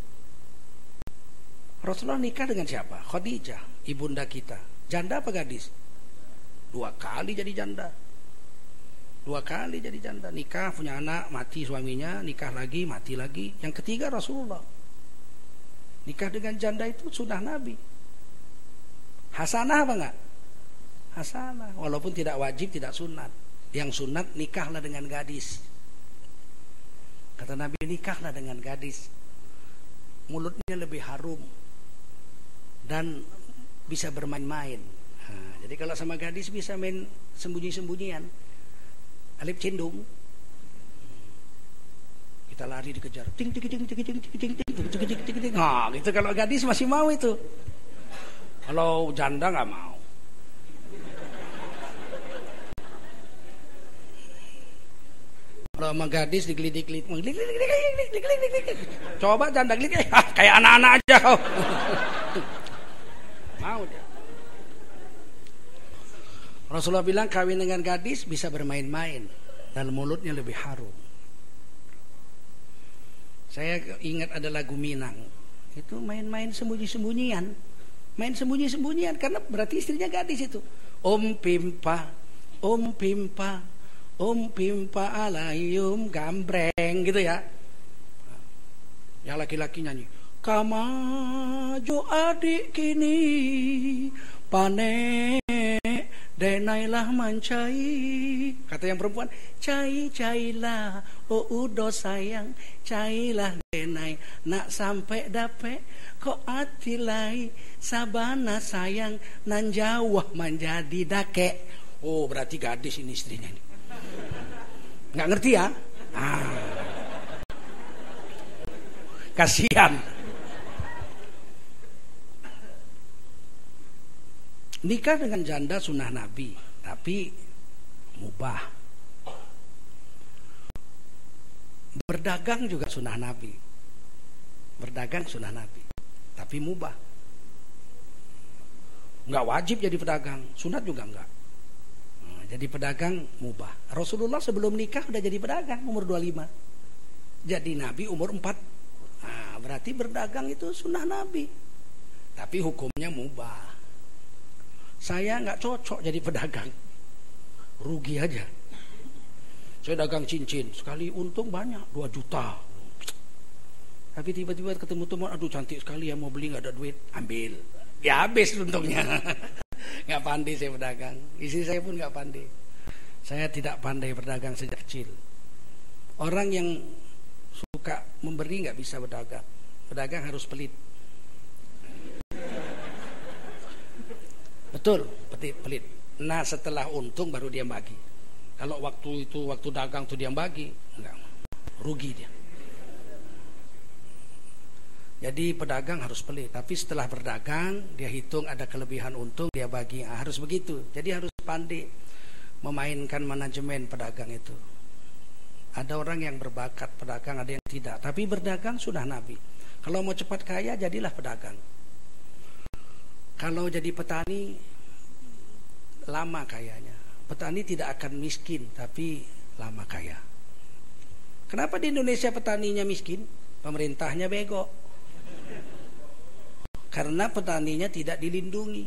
Rasulullah nikah dengan siapa? Khadijah, ibunda kita. Janda apa gadis? Dua kali jadi janda. Dua kali jadi janda. Nikah, punya anak, mati suaminya. Nikah lagi, mati lagi. Yang ketiga Rasulullah. Nikah dengan janda itu sudah Nabi. Hasanah apa enggak? Hasanah. Walaupun tidak wajib, tidak sunat. Yang sunat nikahlah dengan gadis. Kata Nabi nikahlah dengan gadis. Mulutnya lebih harum dan bisa bermain-main. Jadi kalau sama gadis bisa main sembunyi-sembunyian. Alip cendung. Kita lari dikejar. Ting ting ting ting ting ting ting ting ting ting ting ting. Nah, gitu kalau gadis masih mau itu. Kalau janda nggak mau. Kalau sama gadis digelidik-gelidik, coba janda gelidik, kayak anak-anak aja kau. Mau dia. Rasulullah bilang kawin dengan gadis bisa bermain-main dan mulutnya lebih harum. Saya ingat ada lagu Minang. Itu main-main sembunyi-sembunyian. Main sembunyi-sembunyian karena berarti istrinya gadis itu. Om Pimpa, Om Pimpa, Om Pimpa alayum gambreng gitu ya. Yang laki-laki nyanyi. Kamaju adik kini pane denailah mancai. Kata yang perempuan cai cailah. Oh udo sayang. Cailah denai. Nak sampai dape kok atilai sabana sayang nan jawah menjadi dake. Oh berarti gadis ini istrinya ini. Nggak ngerti ya? Ah. kasihan Nikah dengan janda sunnah Nabi, tapi mubah. Berdagang juga sunnah Nabi. Berdagang sunnah Nabi, tapi mubah. Enggak wajib jadi pedagang, sunat juga enggak. Nah, jadi pedagang mubah. Rasulullah sebelum nikah udah jadi pedagang umur 25. Jadi Nabi umur 4. Nah, berarti berdagang itu sunnah Nabi. Tapi hukumnya mubah. Saya nggak cocok jadi pedagang. Rugi aja. Saya dagang cincin, sekali untung banyak, 2 juta. Tapi tiba-tiba ketemu teman, aduh cantik sekali ya mau beli nggak ada duit, ambil. Ya habis untungnya. nggak pandai saya pedagang. Istri saya pun nggak pandai. Saya tidak pandai berdagang sejak kecil. Orang yang suka memberi nggak bisa berdagang. Pedagang harus pelit. Betul, pelit. Nah setelah untung baru dia bagi. Kalau waktu itu waktu dagang tuh dia bagi, enggak, rugi dia. Jadi pedagang harus pelit, tapi setelah berdagang dia hitung ada kelebihan untung dia bagi, nah, harus begitu. Jadi harus pandai memainkan manajemen pedagang itu. Ada orang yang berbakat pedagang, ada yang tidak. Tapi berdagang sudah Nabi. Kalau mau cepat kaya, jadilah pedagang. Kalau jadi petani lama kayanya. Petani tidak akan miskin tapi lama kaya. Kenapa di Indonesia petaninya miskin? Pemerintahnya bego. Karena petaninya tidak dilindungi.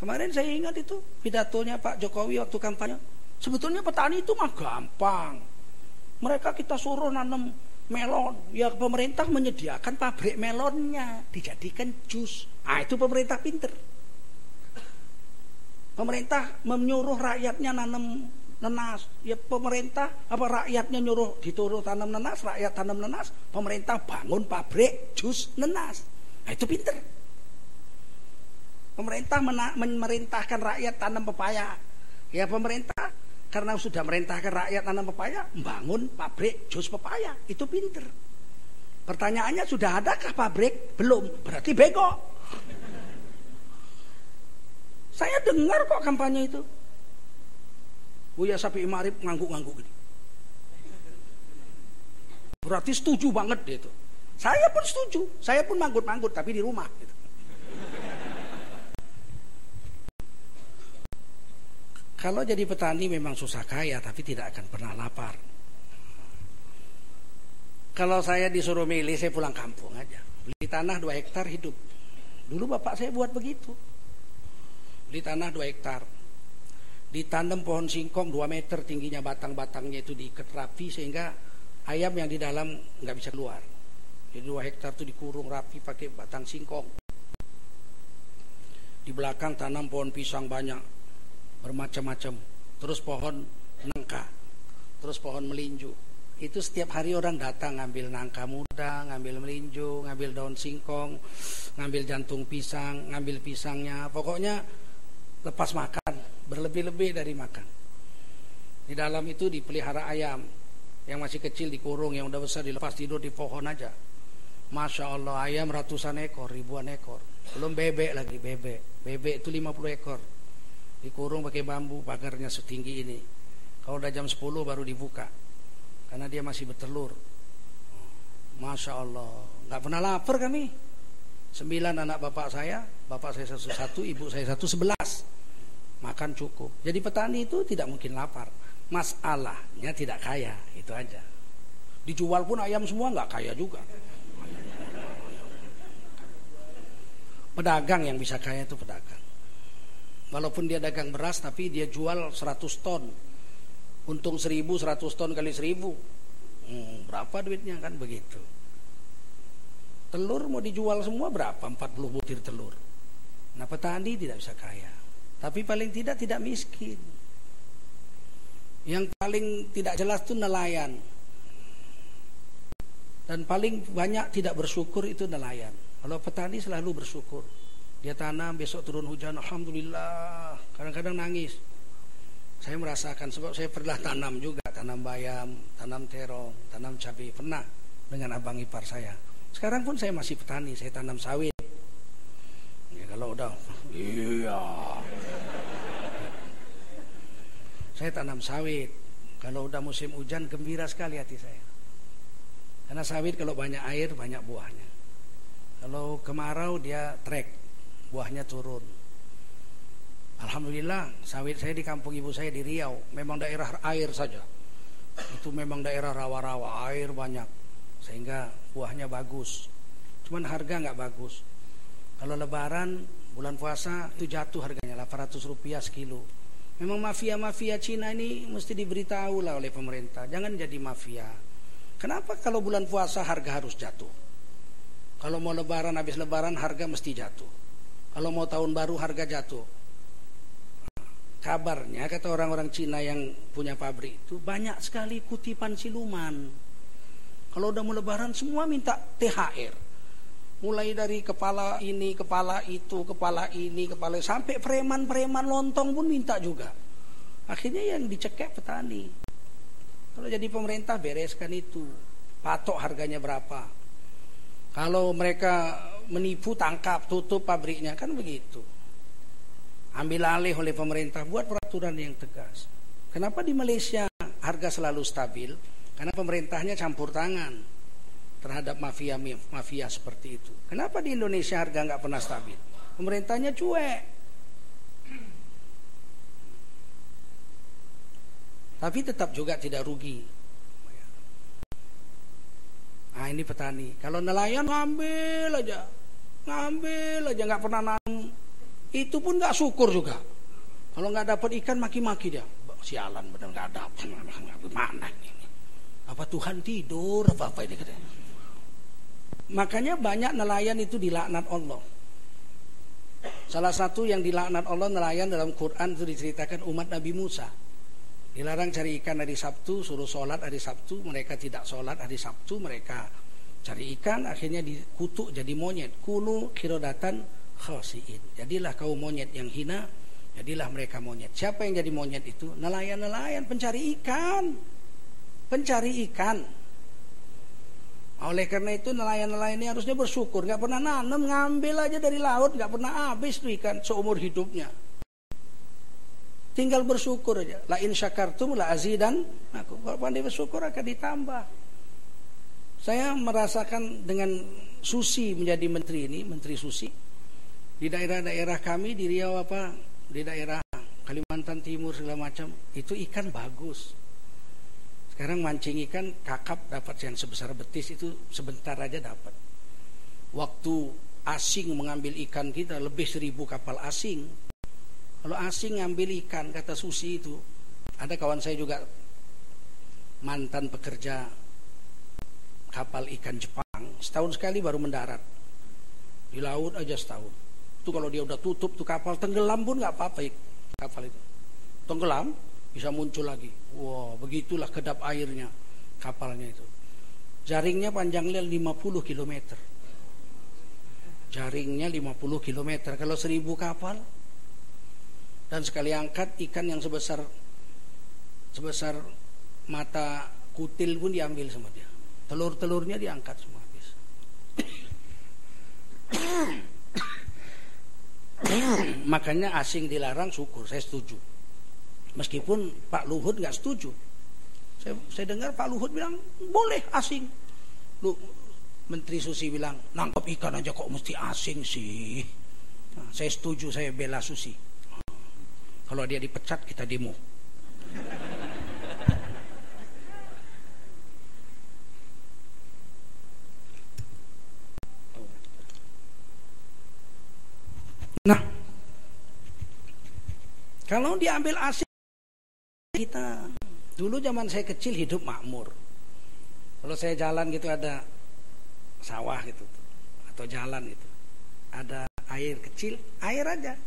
Kemarin saya ingat itu pidatonya Pak Jokowi waktu kampanye. Sebetulnya petani itu mah gampang. Mereka kita suruh nanam melon. Ya pemerintah menyediakan pabrik melonnya, dijadikan jus. Ah itu pemerintah pinter. Pemerintah menyuruh rakyatnya nanam nenas. Ya pemerintah apa rakyatnya nyuruh dituruh tanam nenas, rakyat tanam nenas, pemerintah bangun pabrik jus nenas. Nah itu pinter. Pemerintah memerintahkan rakyat tanam pepaya. Ya pemerintah karena sudah merintahkan rakyat tanam pepaya, membangun pabrik jus pepaya. Itu pinter. Pertanyaannya sudah adakah pabrik? Belum. Berarti bego. Saya dengar kok kampanye itu. Buya Sapi Imarif ngangguk-ngangguk ini. Berarti setuju banget dia itu. Saya pun setuju, saya pun manggut-manggut tapi di rumah. Gitu. Kalau jadi petani memang susah kaya tapi tidak akan pernah lapar. Kalau saya disuruh milih saya pulang kampung aja. Beli tanah 2 hektar hidup. Dulu bapak saya buat begitu. Beli tanah 2 hektar. Ditanam pohon singkong 2 meter tingginya batang-batangnya itu diikat rapi sehingga ayam yang di dalam nggak bisa keluar. Jadi 2 hektar itu dikurung rapi pakai batang singkong. Di belakang tanam pohon pisang banyak bermacam-macam. Terus pohon nangka, terus pohon melinju. Itu setiap hari orang datang ngambil nangka muda, ngambil melinju, ngambil daun singkong, ngambil jantung pisang, ngambil pisangnya. Pokoknya lepas makan, berlebih-lebih dari makan. Di dalam itu dipelihara ayam yang masih kecil dikurung, yang udah besar dilepas tidur di pohon aja. Masya Allah ayam ratusan ekor, ribuan ekor. Belum bebek lagi, bebek. Bebek itu 50 ekor dikurung pakai bambu pagarnya setinggi ini. Kalau udah jam 10 baru dibuka karena dia masih bertelur. Masya Allah. Nggak pernah lapar kami. Sembilan anak bapak saya bapak saya satu satu ibu saya satu sebelas. Makan cukup. Jadi petani itu tidak mungkin lapar. Masalahnya tidak kaya itu aja. Dijual pun ayam semua nggak kaya juga. Pedagang yang bisa kaya itu pedagang Walaupun dia dagang beras tapi dia jual 100 ton. Untung 1000, 100 ton kali 1000. Hmm, berapa duitnya kan begitu. Telur mau dijual semua berapa? 40 butir telur. Nah petani tidak bisa kaya. Tapi paling tidak tidak miskin. Yang paling tidak jelas itu nelayan. Dan paling banyak tidak bersyukur itu nelayan. Kalau petani selalu bersyukur. Dia tanam, besok turun hujan, Alhamdulillah. Kadang-kadang nangis. Saya merasakan, sebab saya pernah tanam juga. Tanam bayam, tanam terong, tanam cabai. Pernah dengan abang ipar saya. Sekarang pun saya masih petani, saya tanam sawit. Ya kalau udah, iya. Saya tanam sawit. Kalau udah musim hujan, gembira sekali hati saya. Karena sawit kalau banyak air, banyak buahnya. Kalau kemarau dia trek, buahnya turun. Alhamdulillah sawit saya di kampung ibu saya di Riau memang daerah air saja. Itu memang daerah rawa-rawa air banyak sehingga buahnya bagus. Cuman harga nggak bagus. Kalau lebaran bulan puasa itu jatuh harganya 800 rupiah sekilo. Memang mafia-mafia Cina ini mesti diberitahu lah oleh pemerintah. Jangan jadi mafia. Kenapa kalau bulan puasa harga harus jatuh? Kalau mau lebaran habis lebaran harga mesti jatuh. Kalau mau tahun baru harga jatuh. Kabarnya kata orang-orang Cina yang punya pabrik itu banyak sekali kutipan siluman. Kalau udah mau lebaran semua minta THR. Mulai dari kepala ini, kepala itu, kepala ini, kepala sampai preman-preman lontong pun minta juga. Akhirnya yang dicekek petani. Kalau jadi pemerintah bereskan itu. Patok harganya berapa. Kalau mereka menipu tangkap tutup pabriknya. Kan begitu. Ambil alih oleh pemerintah buat peraturan yang tegas. Kenapa di Malaysia harga selalu stabil? Karena pemerintahnya campur tangan terhadap mafia mafia seperti itu. Kenapa di Indonesia harga nggak pernah stabil? Pemerintahnya cuek. Tapi tetap juga tidak rugi. Nah ini petani. Kalau nelayan ngambil aja ngambil aja nggak pernah nanam itu pun nggak syukur juga. Kalau nggak dapat ikan maki-maki dia. Sialan benar nggak dapat mana ini? Apa Tuhan tidur? Apa apa ini katanya. Makanya banyak nelayan itu dilaknat Allah. Salah satu yang dilaknat Allah nelayan dalam Quran itu diceritakan umat Nabi Musa. Dilarang cari ikan hari Sabtu suruh sholat hari Sabtu mereka tidak sholat hari Sabtu mereka cari ikan akhirnya dikutuk jadi monyet. Kunu kirodatan khasiin. Jadilah kaum monyet yang hina jadilah mereka monyet. Siapa yang jadi monyet itu? Nelayan-nelayan pencari ikan. Pencari ikan. Oleh karena itu nelayan-nelayan ini harusnya bersyukur. Nggak pernah nanam ngambil aja dari laut nggak pernah habis tuh ikan seumur hidupnya. Tinggal bersyukur aja. La in syakartum la azidan aku kalau pandai bersyukur akan ditambah Saya merasakan dengan Susi menjadi menteri ini, menteri Susi. Di daerah-daerah kami di Riau apa, di daerah Kalimantan Timur segala macam, itu ikan bagus. Sekarang mancing ikan kakap dapat yang sebesar betis itu sebentar aja dapat. Waktu asing mengambil ikan kita lebih seribu kapal asing. Kalau asing ngambil ikan kata Susi itu, ada kawan saya juga mantan pekerja kapal ikan Jepang, setahun sekali baru mendarat di laut aja setahun. Itu kalau dia udah tutup tuh kapal tenggelam pun nggak apa-apa kapal itu. Tenggelam bisa muncul lagi. Wow, begitulah kedap airnya kapalnya itu. Jaringnya panjangnya 50 km. Jaringnya 50 km. Kalau 1000 kapal dan sekali angkat ikan yang sebesar sebesar mata kutil pun diambil sama dia. Telur-telurnya diangkat semua habis. Makanya asing dilarang syukur, saya setuju. Meskipun Pak Luhut nggak setuju. Saya, saya dengar Pak Luhut bilang boleh asing. Lu Menteri Susi bilang nangkap ikan aja kok mesti asing sih. Nah, saya setuju, saya bela Susi. Kalau dia dipecat kita demo. Nah, kalau diambil asing kita dulu zaman saya kecil hidup makmur. Kalau saya jalan gitu ada sawah gitu atau jalan gitu. Ada air kecil, air aja.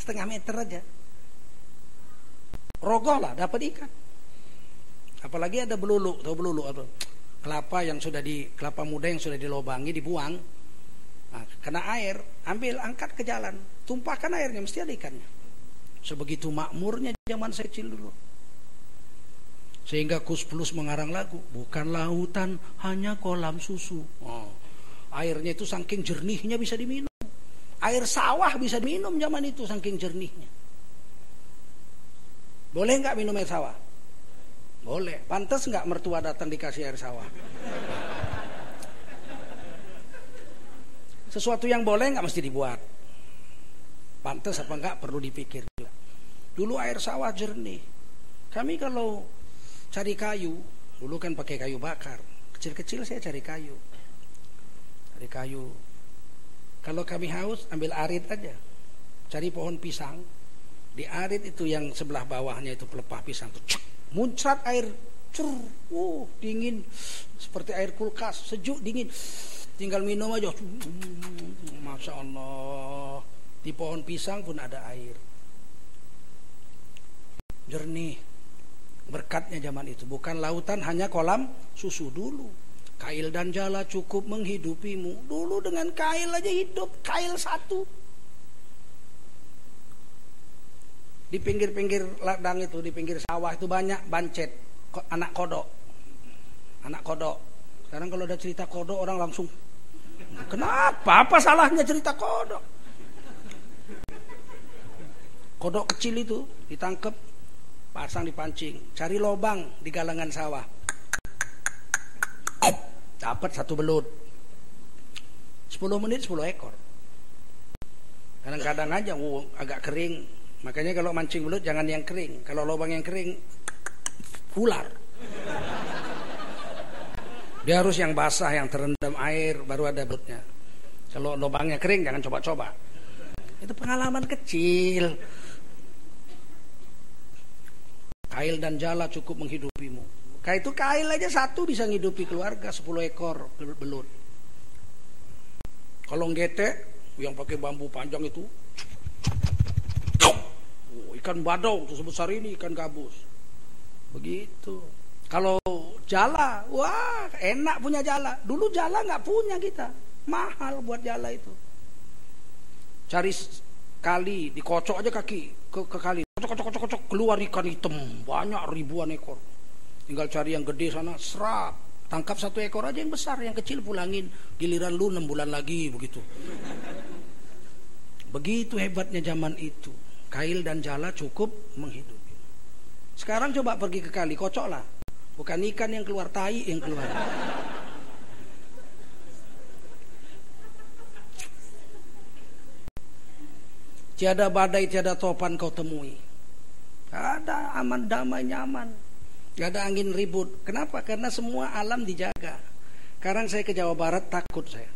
Setengah meter aja rogoh lah dapat ikan apalagi ada belulu atau belulu atau kelapa yang sudah di kelapa muda yang sudah dilobangi dibuang nah, kena air ambil angkat ke jalan tumpahkan airnya mesti ada ikannya sebegitu makmurnya zaman saya kecil dulu sehingga Kus Plus mengarang lagu bukan lautan hanya kolam susu oh, airnya itu saking jernihnya bisa diminum air sawah bisa diminum zaman itu saking jernihnya boleh nggak minum air sawah? Boleh. Pantas nggak mertua datang dikasih air sawah? Sesuatu yang boleh nggak mesti dibuat. Pantas apa nggak perlu dipikir. Dulu air sawah jernih. Kami kalau cari kayu, dulu kan pakai kayu bakar. Kecil-kecil saya cari kayu. Cari kayu. Kalau kami haus, ambil arit aja. Cari pohon pisang, di arit itu yang sebelah bawahnya itu pelepah pisang tuh cuk, muncrat air cur uh dingin seperti air kulkas sejuk dingin tinggal minum aja masya Allah di pohon pisang pun ada air jernih. Berkatnya zaman itu. Bukan lautan hanya kolam susu. Dulu kail dan jala cukup menghidupimu. Dulu dengan kail aja hidup kail satu. Di pinggir-pinggir ladang itu di pinggir sawah itu banyak bancet. Anak kodok. Anak kodok. Sekarang kalau ada cerita kodok orang langsung kenapa? Apa salahnya cerita kodok? Kodok kecil itu ditangkap pasang dipancing cari lobang di galangan sawah dapat satu belut 10 menit 10 ekor kadang-kadang aja oh, agak kering Makanya kalau mancing belut jangan yang kering. Kalau lubang yang kering ular. Dia harus yang basah, yang terendam air baru ada belutnya. Kalau lubangnya kering jangan coba-coba. Itu pengalaman kecil. Kail dan jala cukup menghidupimu. Kayak itu kail aja satu bisa menghidupi keluarga sepuluh ekor belut. Kalau ngete yang pakai bambu panjang itu ikan badau tuh sebesar ini ikan gabus. Begitu. Kalau jala wah enak punya jala. Dulu jala nggak punya kita. Mahal buat jala itu. Cari kali dikocok aja kaki ke, ke kali kocok kocok kocok keluar ikan hitam. Banyak ribuan ekor. Tinggal cari yang gede sana serap. Tangkap satu ekor aja yang besar yang kecil pulangin. Giliran lu enam bulan lagi begitu. Begitu hebatnya zaman itu. Kail dan jala cukup menghidupi. Sekarang coba pergi ke kali kocok lah. Bukan ikan yang keluar tai yang keluar. Tiada badai tiada topan kau temui. Ada aman, damai, nyaman. Gak ada angin ribut. Kenapa? Karena semua alam dijaga. Sekarang saya ke Jawa Barat takut saya.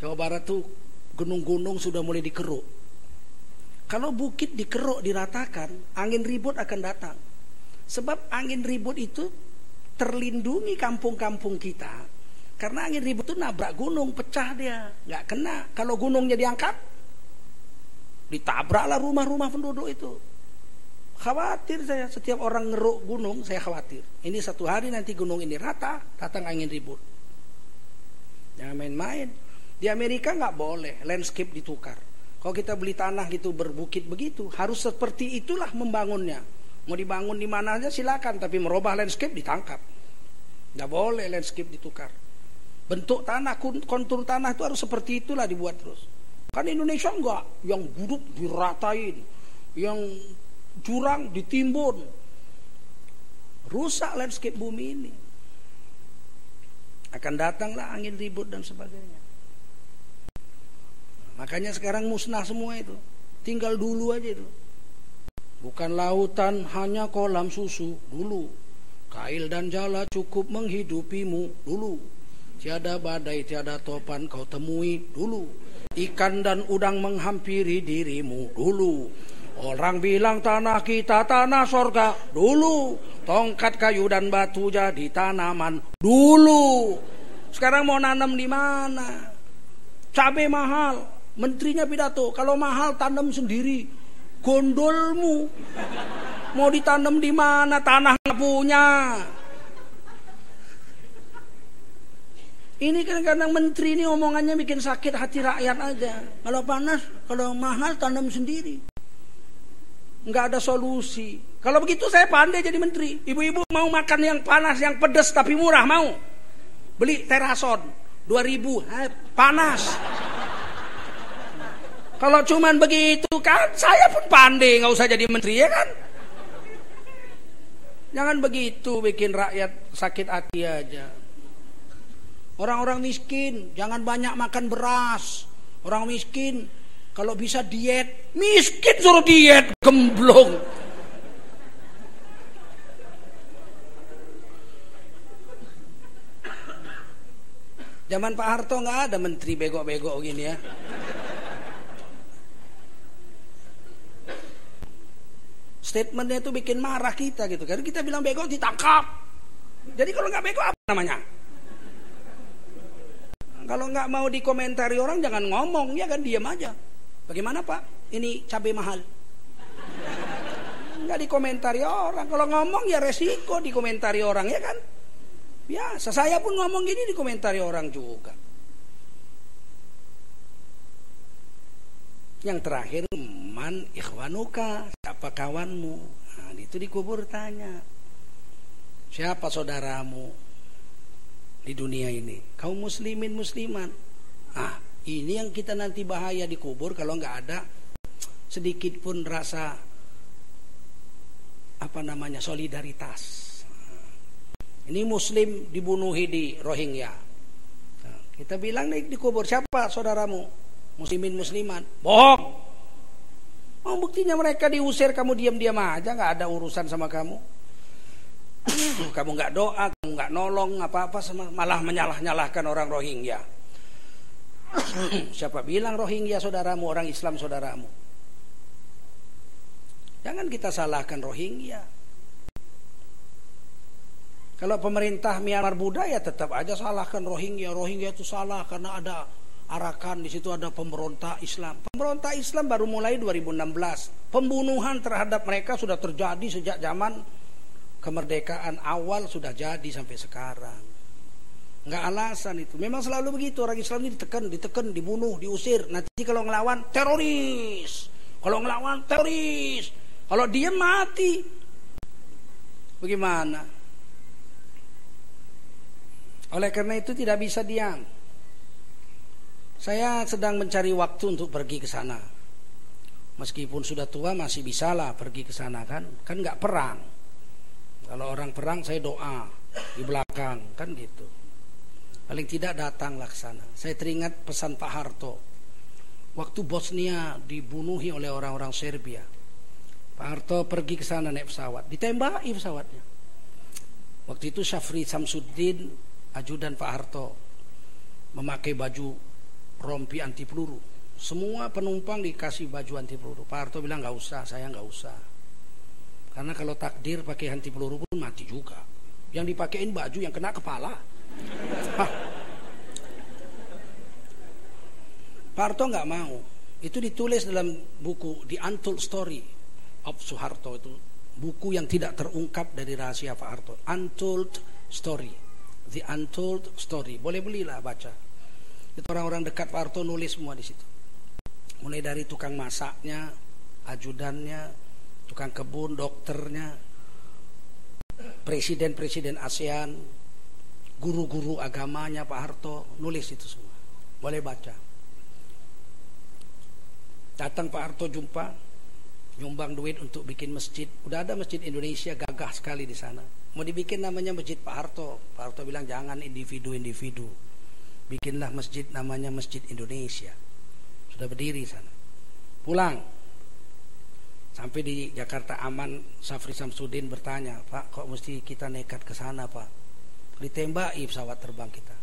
Jawa Barat tuh gunung-gunung sudah mulai dikeruk. Kalau bukit dikeruk, diratakan, angin ribut akan datang. Sebab angin ribut itu terlindungi kampung-kampung kita. Karena angin ribut itu nabrak gunung, pecah dia. Nggak kena. Kalau gunungnya diangkat, ditabraklah rumah-rumah penduduk itu. Khawatir saya setiap orang ngeruk gunung saya khawatir. Ini satu hari nanti gunung ini rata, datang angin ribut. Jangan main-main. Di Amerika nggak boleh landscape ditukar. Kalau kita beli tanah gitu berbukit begitu, harus seperti itulah membangunnya. Mau dibangun di mana aja silakan, tapi merubah landscape ditangkap. Nggak boleh landscape ditukar. Bentuk tanah, kontur tanah itu harus seperti itulah dibuat terus. Kan Indonesia enggak, yang buruk diratain, yang jurang ditimbun. Rusak landscape bumi ini. Akan datanglah angin ribut dan sebagainya. Makanya sekarang musnah semua itu. Tinggal dulu aja itu. Bukan lautan hanya kolam susu dulu. Kail dan jala cukup menghidupimu dulu. Tiada badai, tiada topan kau temui dulu. Ikan dan udang menghampiri dirimu dulu. Orang bilang tanah kita tanah sorga dulu. Tongkat kayu dan batu jadi tanaman dulu. Sekarang mau nanam di mana? Cabai mahal. Menterinya pidato, kalau mahal tanam sendiri. Gondolmu. Mau ditanam di mana? Tanah punya. Ini kadang-kadang menteri ini omongannya bikin sakit hati rakyat aja. Kalau panas, kalau mahal tanam sendiri nggak ada solusi. Kalau begitu saya pandai jadi menteri. Ibu-ibu mau makan yang panas, yang pedas tapi murah mau. Beli terason 2000, Hai, panas. Kalau cuman begitu kan saya pun pandai nggak usah jadi menteri ya kan. Jangan begitu bikin rakyat sakit hati aja. Orang-orang miskin jangan banyak makan beras. Orang miskin kalau bisa diet, miskin suruh diet, gemblong. Zaman Pak Harto nggak ada menteri bego-bego gini ya. Statementnya itu bikin marah kita gitu. Karena kita bilang bego ditangkap. Jadi kalau nggak bego apa namanya? Kalau nggak mau dikomentari orang jangan ngomong ya kan diam aja. Bagaimana Pak? Ini cabai mahal. Nggak dikomentari orang. Kalau ngomong ya resiko dikomentari orang ya kan? Biasa. Saya pun ngomong gini dikomentari orang juga. Yang terakhir man ikhwanuka siapa kawanmu nah, itu dikubur tanya siapa saudaramu di dunia ini kaum muslimin musliman ah ini yang kita nanti bahaya dikubur kalau nggak ada sedikit pun rasa apa namanya solidaritas. Ini Muslim dibunuhi di Rohingya. kita bilang nih dikubur siapa saudaramu? Muslimin Musliman. Bohong. Mau buktinya mereka diusir kamu diam-diam aja nggak ada urusan sama kamu. kamu nggak doa, kamu nggak nolong apa-apa malah menyalah-nyalahkan orang Rohingya. Siapa bilang Rohingya saudaramu, orang Islam saudaramu? Jangan kita salahkan Rohingya. Kalau pemerintah Myanmar budaya tetap aja salahkan Rohingya. Rohingya itu salah karena ada Arakan di situ ada pemberontak Islam. Pemberontak Islam baru mulai 2016. Pembunuhan terhadap mereka sudah terjadi sejak zaman kemerdekaan awal sudah jadi sampai sekarang. Nggak alasan itu. Memang selalu begitu orang Islam ini ditekan, ditekan, dibunuh, diusir. Nanti kalau ngelawan teroris. Kalau ngelawan teroris. Kalau dia mati. Bagaimana? Oleh karena itu tidak bisa diam. Saya sedang mencari waktu untuk pergi ke sana. Meskipun sudah tua masih bisalah pergi ke sana kan. Kan nggak perang. Kalau orang perang saya doa di belakang kan gitu. Paling tidak datanglah ke sana. Saya teringat pesan Pak Harto. waktu Bosnia dibunuhi oleh orang-orang Serbia. Pak Harto pergi ke sana naik pesawat, ditembaki pesawatnya. Waktu itu Syafri Samsuddin, ajudan Pak Harto, memakai baju rompi anti peluru. Semua penumpang dikasih baju anti peluru. Pak Harto bilang nggak usah, saya nggak usah. Karena kalau takdir pakai anti peluru pun mati juga. Yang dipakein baju yang kena kepala. Harto nggak mau. Itu ditulis dalam buku The Untold Story of Soeharto itu buku yang tidak terungkap dari rahasia Pak Harto. Untold Story. The Untold Story. Boleh belilah baca. Itu orang-orang dekat Pak Harto nulis semua di situ. Mulai dari tukang masaknya, ajudannya, tukang kebun, dokternya, presiden-presiden ASEAN, guru-guru agamanya Pak Harto, nulis itu semua. Boleh baca. Datang Pak Harto jumpa, nyumbang duit untuk bikin masjid. Udah ada masjid Indonesia gagah sekali di sana. Mau dibikin namanya Masjid Pak Harto. Pak Harto bilang jangan individu-individu. Bikinlah masjid namanya Masjid Indonesia. Sudah berdiri sana. Pulang. Sampai di Jakarta aman, Safri Samsudin bertanya, Pak, kok mesti kita nekat ke sana, Pak? Ditembaki pesawat terbang kita.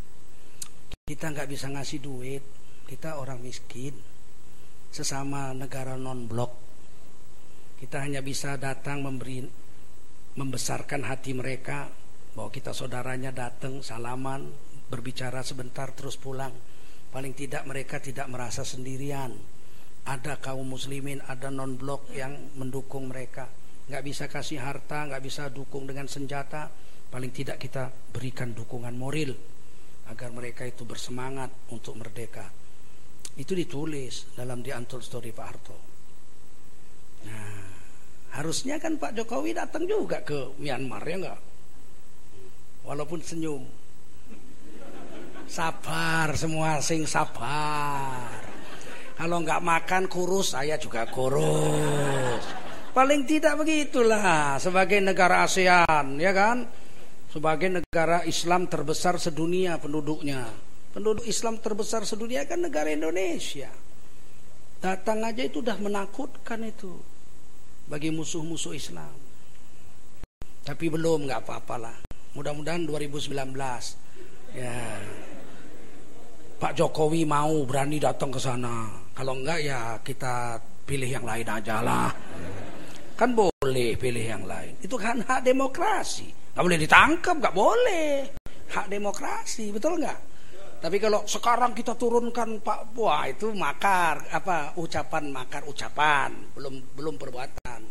Kita nggak bisa ngasih duit, kita orang miskin, sesama negara non blok. Kita hanya bisa datang memberi, membesarkan hati mereka, bahwa kita saudaranya datang, salaman, berbicara sebentar terus pulang. Paling tidak mereka tidak merasa sendirian ada kaum muslimin, ada non blok yang mendukung mereka. Nggak bisa kasih harta, nggak bisa dukung dengan senjata. Paling tidak kita berikan dukungan moral agar mereka itu bersemangat untuk merdeka. Itu ditulis dalam The Untold Story Pak Harto. Nah, harusnya kan Pak Jokowi datang juga ke Myanmar ya enggak? Walaupun senyum. Sabar semua sing sabar. Kalau nggak makan kurus, saya juga kurus. Paling tidak begitulah sebagai negara ASEAN, ya kan? Sebagai negara Islam terbesar sedunia penduduknya. Penduduk Islam terbesar sedunia kan negara Indonesia. Datang aja itu udah menakutkan itu bagi musuh-musuh Islam. Tapi belum nggak apa-apalah. Mudah-mudahan 2019 ya Pak Jokowi mau berani datang ke sana. Kalau enggak ya kita pilih yang lain aja lah. Kan boleh pilih yang lain. Itu kan hak demokrasi. Gak boleh ditangkap, gak boleh. Hak demokrasi, betul nggak? Tapi kalau sekarang kita turunkan Pak Wah itu makar apa ucapan makar ucapan belum belum perbuatan.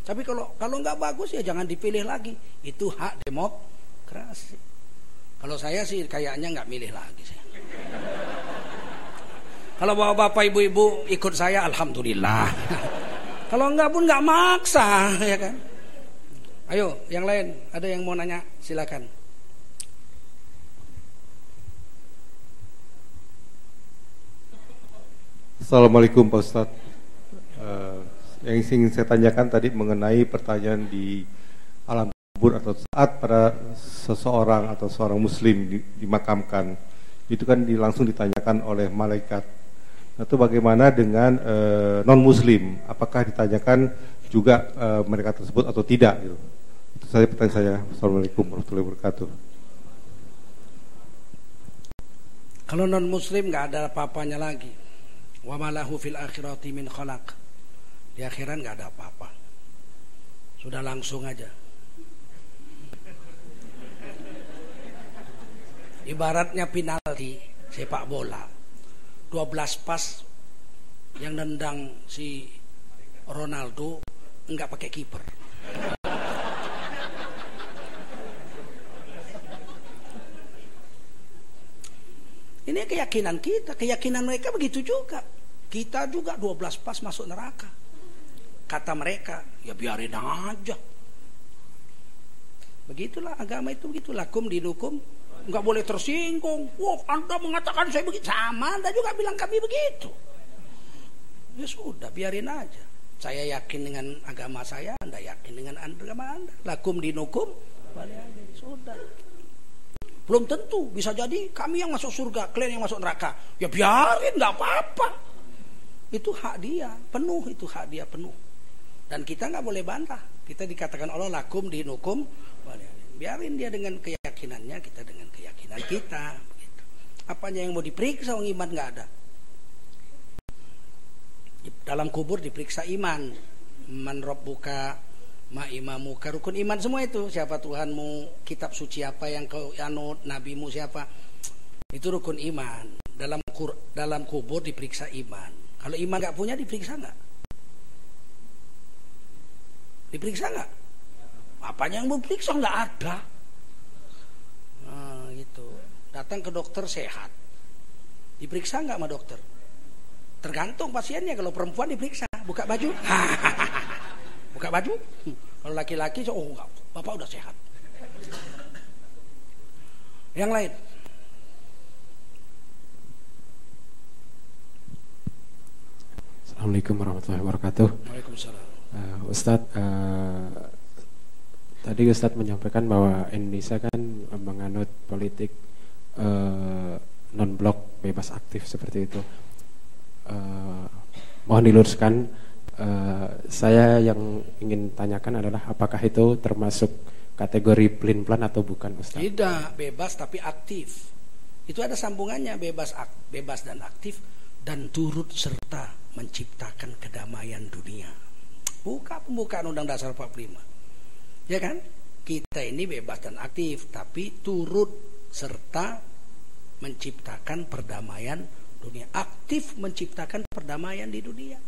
Tapi kalau kalau nggak bagus ya jangan dipilih lagi. Itu hak demokrasi. Kalau saya sih kayaknya nggak milih lagi sih. Kalau bapak-bapak ibu-ibu ikut saya alhamdulillah. Kalau enggak pun enggak maksa ya kan. Ayo, yang lain. Ada yang mau nanya? Silakan. Assalamualaikum Pak Ustadz. Uh, Yang ingin saya tanyakan tadi mengenai pertanyaan di alam kubur atau saat pada seseorang atau seorang muslim dimakamkan. Itu kan langsung ditanyakan oleh malaikat. Itu bagaimana dengan e, eh, non muslim apakah ditanyakan juga e, mereka tersebut atau tidak gitu. Saja pertanyaan saya assalamualaikum warahmatullahi wabarakatuh. Kalau non muslim nggak ada apa-apanya lagi. Wa malahu fil akhirati min khalaq. Di akhirat nggak ada apa-apa. Sudah langsung aja. Ibaratnya penalti sepak bola. 12 pas yang nendang si Ronaldo enggak pakai kiper. Ini keyakinan kita, keyakinan mereka begitu juga. Kita juga 12 pas masuk neraka. Kata mereka, ya biarin aja. Begitulah agama itu begitu lakum dinukum nggak boleh tersinggung. Wah, Anda mengatakan saya begitu. Sama, Anda juga bilang kami begitu. Ya sudah, biarin aja. Saya yakin dengan agama saya, Anda yakin dengan agama Anda. Lakum dinukum, sudah. Belum tentu, bisa jadi kami yang masuk surga, kalian yang masuk neraka. Ya biarin, nggak apa-apa. Itu hak dia, penuh itu hak dia penuh. Dan kita nggak boleh bantah. Kita dikatakan Allah lakum dinukum. Biarin dia dengan keyakinannya, kita dengan keyakinan kita. Begitu. Apanya yang mau diperiksa, orang iman nggak ada. Dalam kubur diperiksa iman. Man buka ma imamuka rukun iman semua itu. Siapa Tuhanmu kitab suci apa yang kau anut nabimu siapa? Itu rukun iman. Dalam kur, dalam kubur diperiksa iman. Kalau iman nggak punya diperiksa nggak? Diperiksa nggak? Apanya yang mau periksa? Nggak ada. Nah, gitu. Datang ke dokter sehat. Diperiksa nggak sama dokter? Tergantung pasiennya. Kalau perempuan diperiksa buka baju buka baju kalau laki-laki oh enggak bapak udah sehat yang lain Assalamualaikum warahmatullahi wabarakatuh. Waalaikumsalam. Uh, Ustadz, uh, tadi Ustadz menyampaikan bahwa Indonesia kan menganut politik uh, non blok bebas aktif seperti itu. Uh, mohon diluruskan Uh, saya yang ingin tanyakan adalah apakah itu termasuk kategori plin plan atau bukan Ustaz? Tidak, bebas tapi aktif. Itu ada sambungannya bebas ak, bebas dan aktif dan turut serta menciptakan kedamaian dunia. Buka pembukaan Undang Dasar 45. Ya kan? Kita ini bebas dan aktif tapi turut serta menciptakan perdamaian dunia. Aktif menciptakan perdamaian di dunia.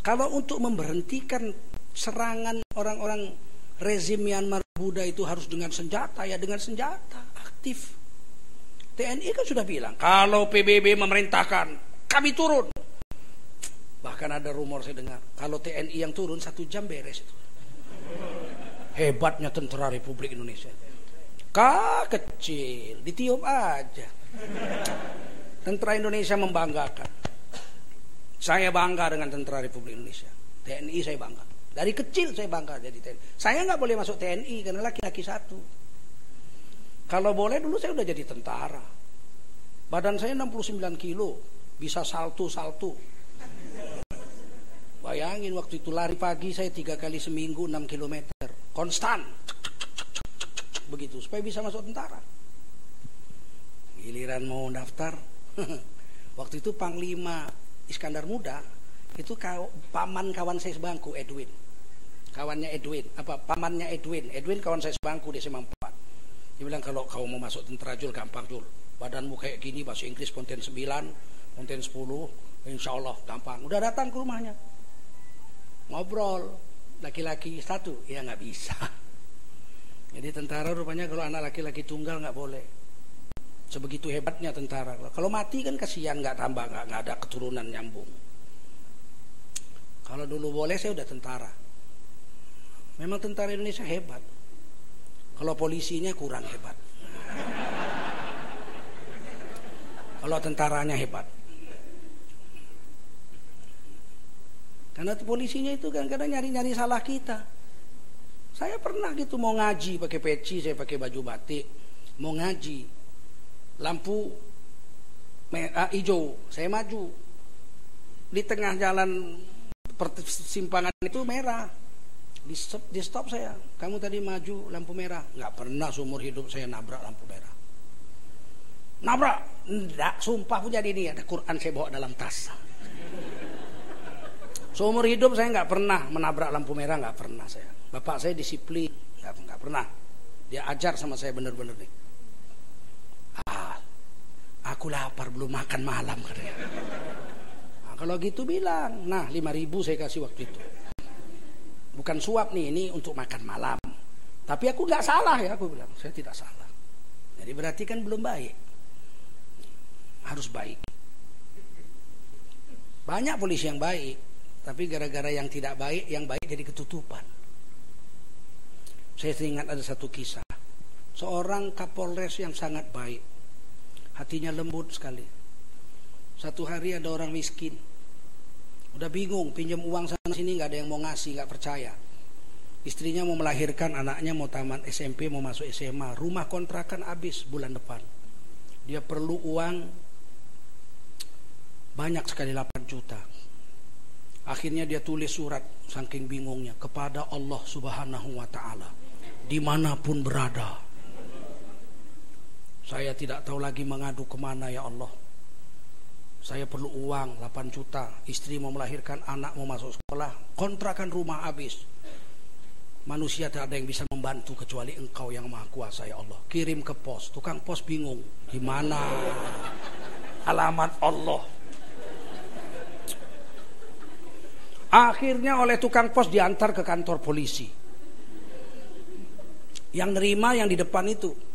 Kalau untuk memberhentikan serangan orang-orang rezim Myanmar Buddha itu harus dengan senjata, ya dengan senjata, aktif. TNI kan sudah bilang, kalau PBB memerintahkan, kami turun. Bahkan ada rumor saya dengar, kalau TNI yang turun satu jam beres itu. Hebatnya tentara Republik Indonesia. Kah kecil, ditiup aja. Tentara Indonesia membanggakan. Saya bangga dengan tentara Republik Indonesia. TNI saya bangga. Dari kecil saya bangga jadi TNI. Saya nggak boleh masuk TNI karena laki-laki satu. Kalau boleh dulu saya udah jadi tentara. Badan saya 69 kilo, bisa salto-salto. Bayangin waktu itu lari pagi saya tiga kali seminggu 6 kilometer. Konstan. Begitu, supaya bisa masuk tentara. Giliran mau daftar. waktu itu Panglima Iskandar Muda itu kau, paman kawan saya sebangku Edwin. Kawannya Edwin apa pamannya Edwin. Edwin kawan saya sebangku di 4 dia bilang kalau kau mau masuk tentara Jul gampang Jul. Badanmu kayak gini bahasa Inggris konten 9 konten 10 insya Allah gampang. Udah datang ke rumahnya. Ngobrol. Laki-laki satu ya nggak bisa. Jadi tentara rupanya kalau anak laki-laki tunggal nggak boleh Sebegitu hebatnya tentara. Kalau mati kan kasihan nggak tambah nggak ada keturunan nyambung. Kalau dulu boleh saya udah tentara. Memang tentara Indonesia hebat. Kalau polisinya kurang hebat. Kalau tentaranya hebat. Karena polisinya itu kan kadang nyari-nyari salah kita. Saya pernah gitu mau ngaji pakai peci, saya pakai baju batik, mau ngaji lampu merah hijau. Saya maju. Di tengah jalan persimpangan itu merah. Di stop, di stop saya. Kamu tadi maju lampu merah. Nggak pernah seumur hidup saya nabrak lampu merah. Nabrak. Enggak sumpah pun jadi ini. Ada Quran saya bawa dalam tas. Seumur hidup saya nggak pernah menabrak lampu merah. Nggak pernah saya. Bapak saya disiplin. Nggak pernah. Dia ajar sama saya bener-bener nih Aku lapar belum makan malam katanya. Nah, kalau gitu bilang, nah lima ribu saya kasih waktu itu. Bukan suap nih, ini untuk makan malam. Tapi aku nggak salah ya, aku bilang. Saya tidak salah. Jadi berarti kan belum baik. Harus baik. Banyak polisi yang baik, tapi gara-gara yang tidak baik, yang baik jadi ketutupan. Saya teringat ada satu kisah. Seorang Kapolres yang sangat baik hatinya lembut sekali. Satu hari ada orang miskin, udah bingung, pinjam uang sana sini nggak ada yang mau ngasih, nggak percaya. Istrinya mau melahirkan, anaknya mau taman SMP, mau masuk SMA, rumah kontrakan habis bulan depan. Dia perlu uang banyak sekali 8 juta. Akhirnya dia tulis surat saking bingungnya kepada Allah Subhanahu wa taala di mana pun berada. Saya tidak tahu lagi mengadu ke mana ya Allah. Saya perlu uang 8 juta, istri mau melahirkan, anak mau masuk sekolah, kontrakan rumah habis. Manusia tidak ada yang bisa membantu kecuali engkau yang maha kuasa ya Allah. Kirim ke pos, tukang pos bingung. Gimana alamat Allah? Akhirnya oleh tukang pos diantar ke kantor polisi. Yang nerima yang di depan itu.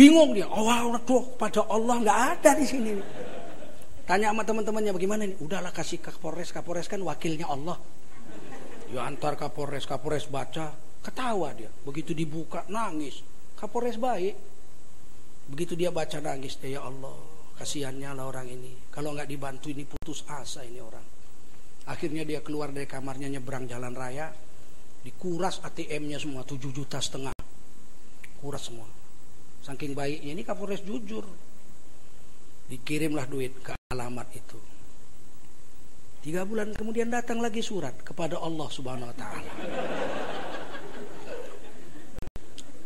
Bingung dia. Oh, waduh, pada Allah nggak ada di sini. Tanya sama teman-temannya bagaimana nih? Udahlah kasih Kapolres, Kapolres kan wakilnya Allah. Ya antar Kapolres, Kapolres baca, ketawa dia. Begitu dibuka nangis. Kapolres baik. Begitu dia baca nangis, ya Allah, kasihannya lah orang ini. Kalau nggak dibantu ini putus asa ini orang. Akhirnya dia keluar dari kamarnya nyebrang jalan raya, dikuras ATM-nya semua 7 juta setengah. Kuras semua. Saking baiknya ini Kapolres jujur. Dikirimlah duit ke alamat itu. Tiga bulan kemudian datang lagi surat kepada Allah Subhanahu Wa Taala.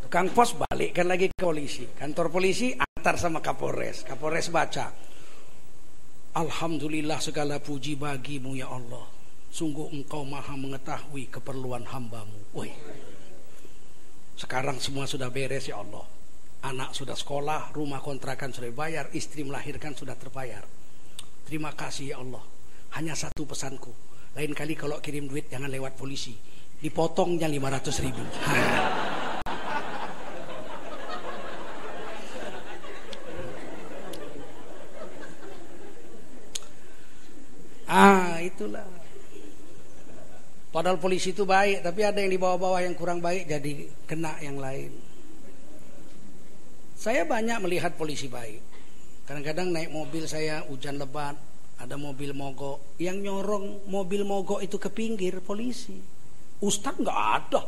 Tukang pos balikkan lagi ke polisi. Kantor polisi antar sama Kapolres. Kapolres baca, Alhamdulillah segala puji bagimu ya Allah. Sungguh engkau maha mengetahui keperluan hambamu. Woi. Sekarang semua sudah beres ya Allah. Anak sudah sekolah, rumah kontrakan sudah bayar, istri melahirkan sudah terbayar. Terima kasih ya Allah. Hanya satu pesanku. Lain kali kalau kirim duit jangan lewat polisi. Dipotongnya 500 ribu. Ah, itulah. Padahal polisi itu baik, tapi ada yang di bawah-bawah yang kurang baik jadi kena yang lain. Saya banyak melihat polisi baik. Kadang-kadang naik mobil saya hujan lebat, ada mobil mogok. Yang nyorong mobil mogok itu ke pinggir polisi. Ustadz nggak ada.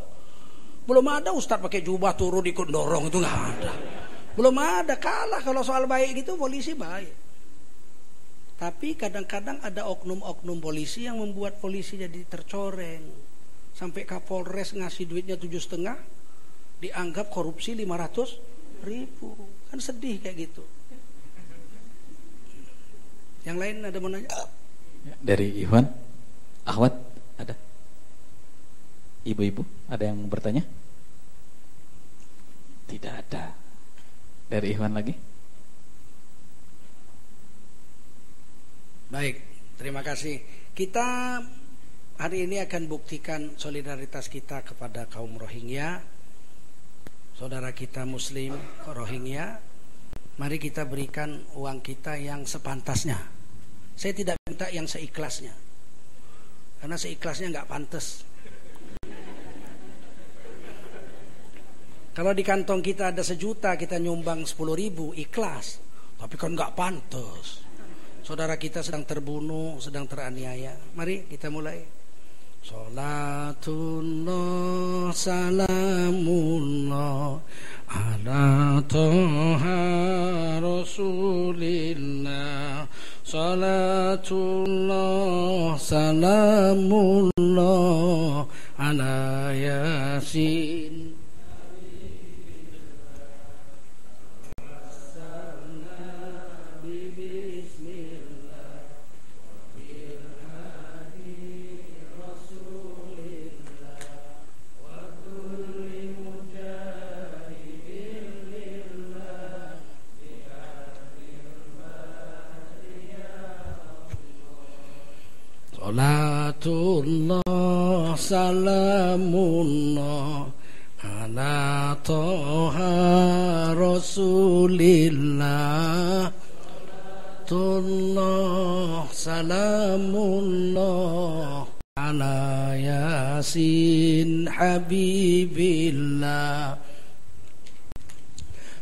Belum ada Ustadz pakai jubah turun ikut dorong itu nggak ada. Belum ada kalah kalau soal baik gitu polisi baik. Tapi kadang-kadang ada oknum-oknum polisi yang membuat polisi jadi tercoreng. Sampai Kapolres ngasih duitnya tujuh setengah, dianggap korupsi 500 ribu. Kan sedih kayak gitu. Yang lain ada mau nanya? Dari Iwan, Ahwat ada. Ibu-ibu ada yang bertanya? Tidak ada. Dari Iwan lagi? Baik, terima kasih. Kita hari ini akan buktikan solidaritas kita kepada kaum Rohingya, saudara kita Muslim Rohingya. Mari kita berikan uang kita yang sepantasnya. Saya tidak minta yang seikhlasnya, karena seikhlasnya nggak pantas. Kalau di kantong kita ada sejuta, kita nyumbang sepuluh ribu, ikhlas. Tapi kan nggak pantas saudara kita sedang terbunuh, sedang teraniaya. Mari kita mulai. Salatullah salamullah ala toha rasulillah Salatullah salamullah ala Salatullah salamullah ala toha rasulillah. Salatullah salamullah ala yasin habibillah.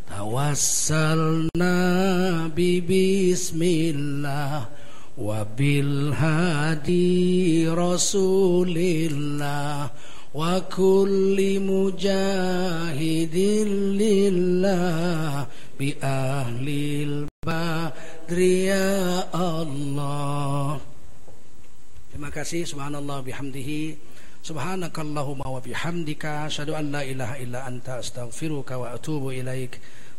Tawassalna bi bismillah وبالهادي رسول الله وكل مجاهد لله بأهل البدر يا الله Terima kasih subhanallah bihamdihi subhanakallahumma wa bihamdika asyhadu an la ilaha illa anta astaghfiruka wa atubu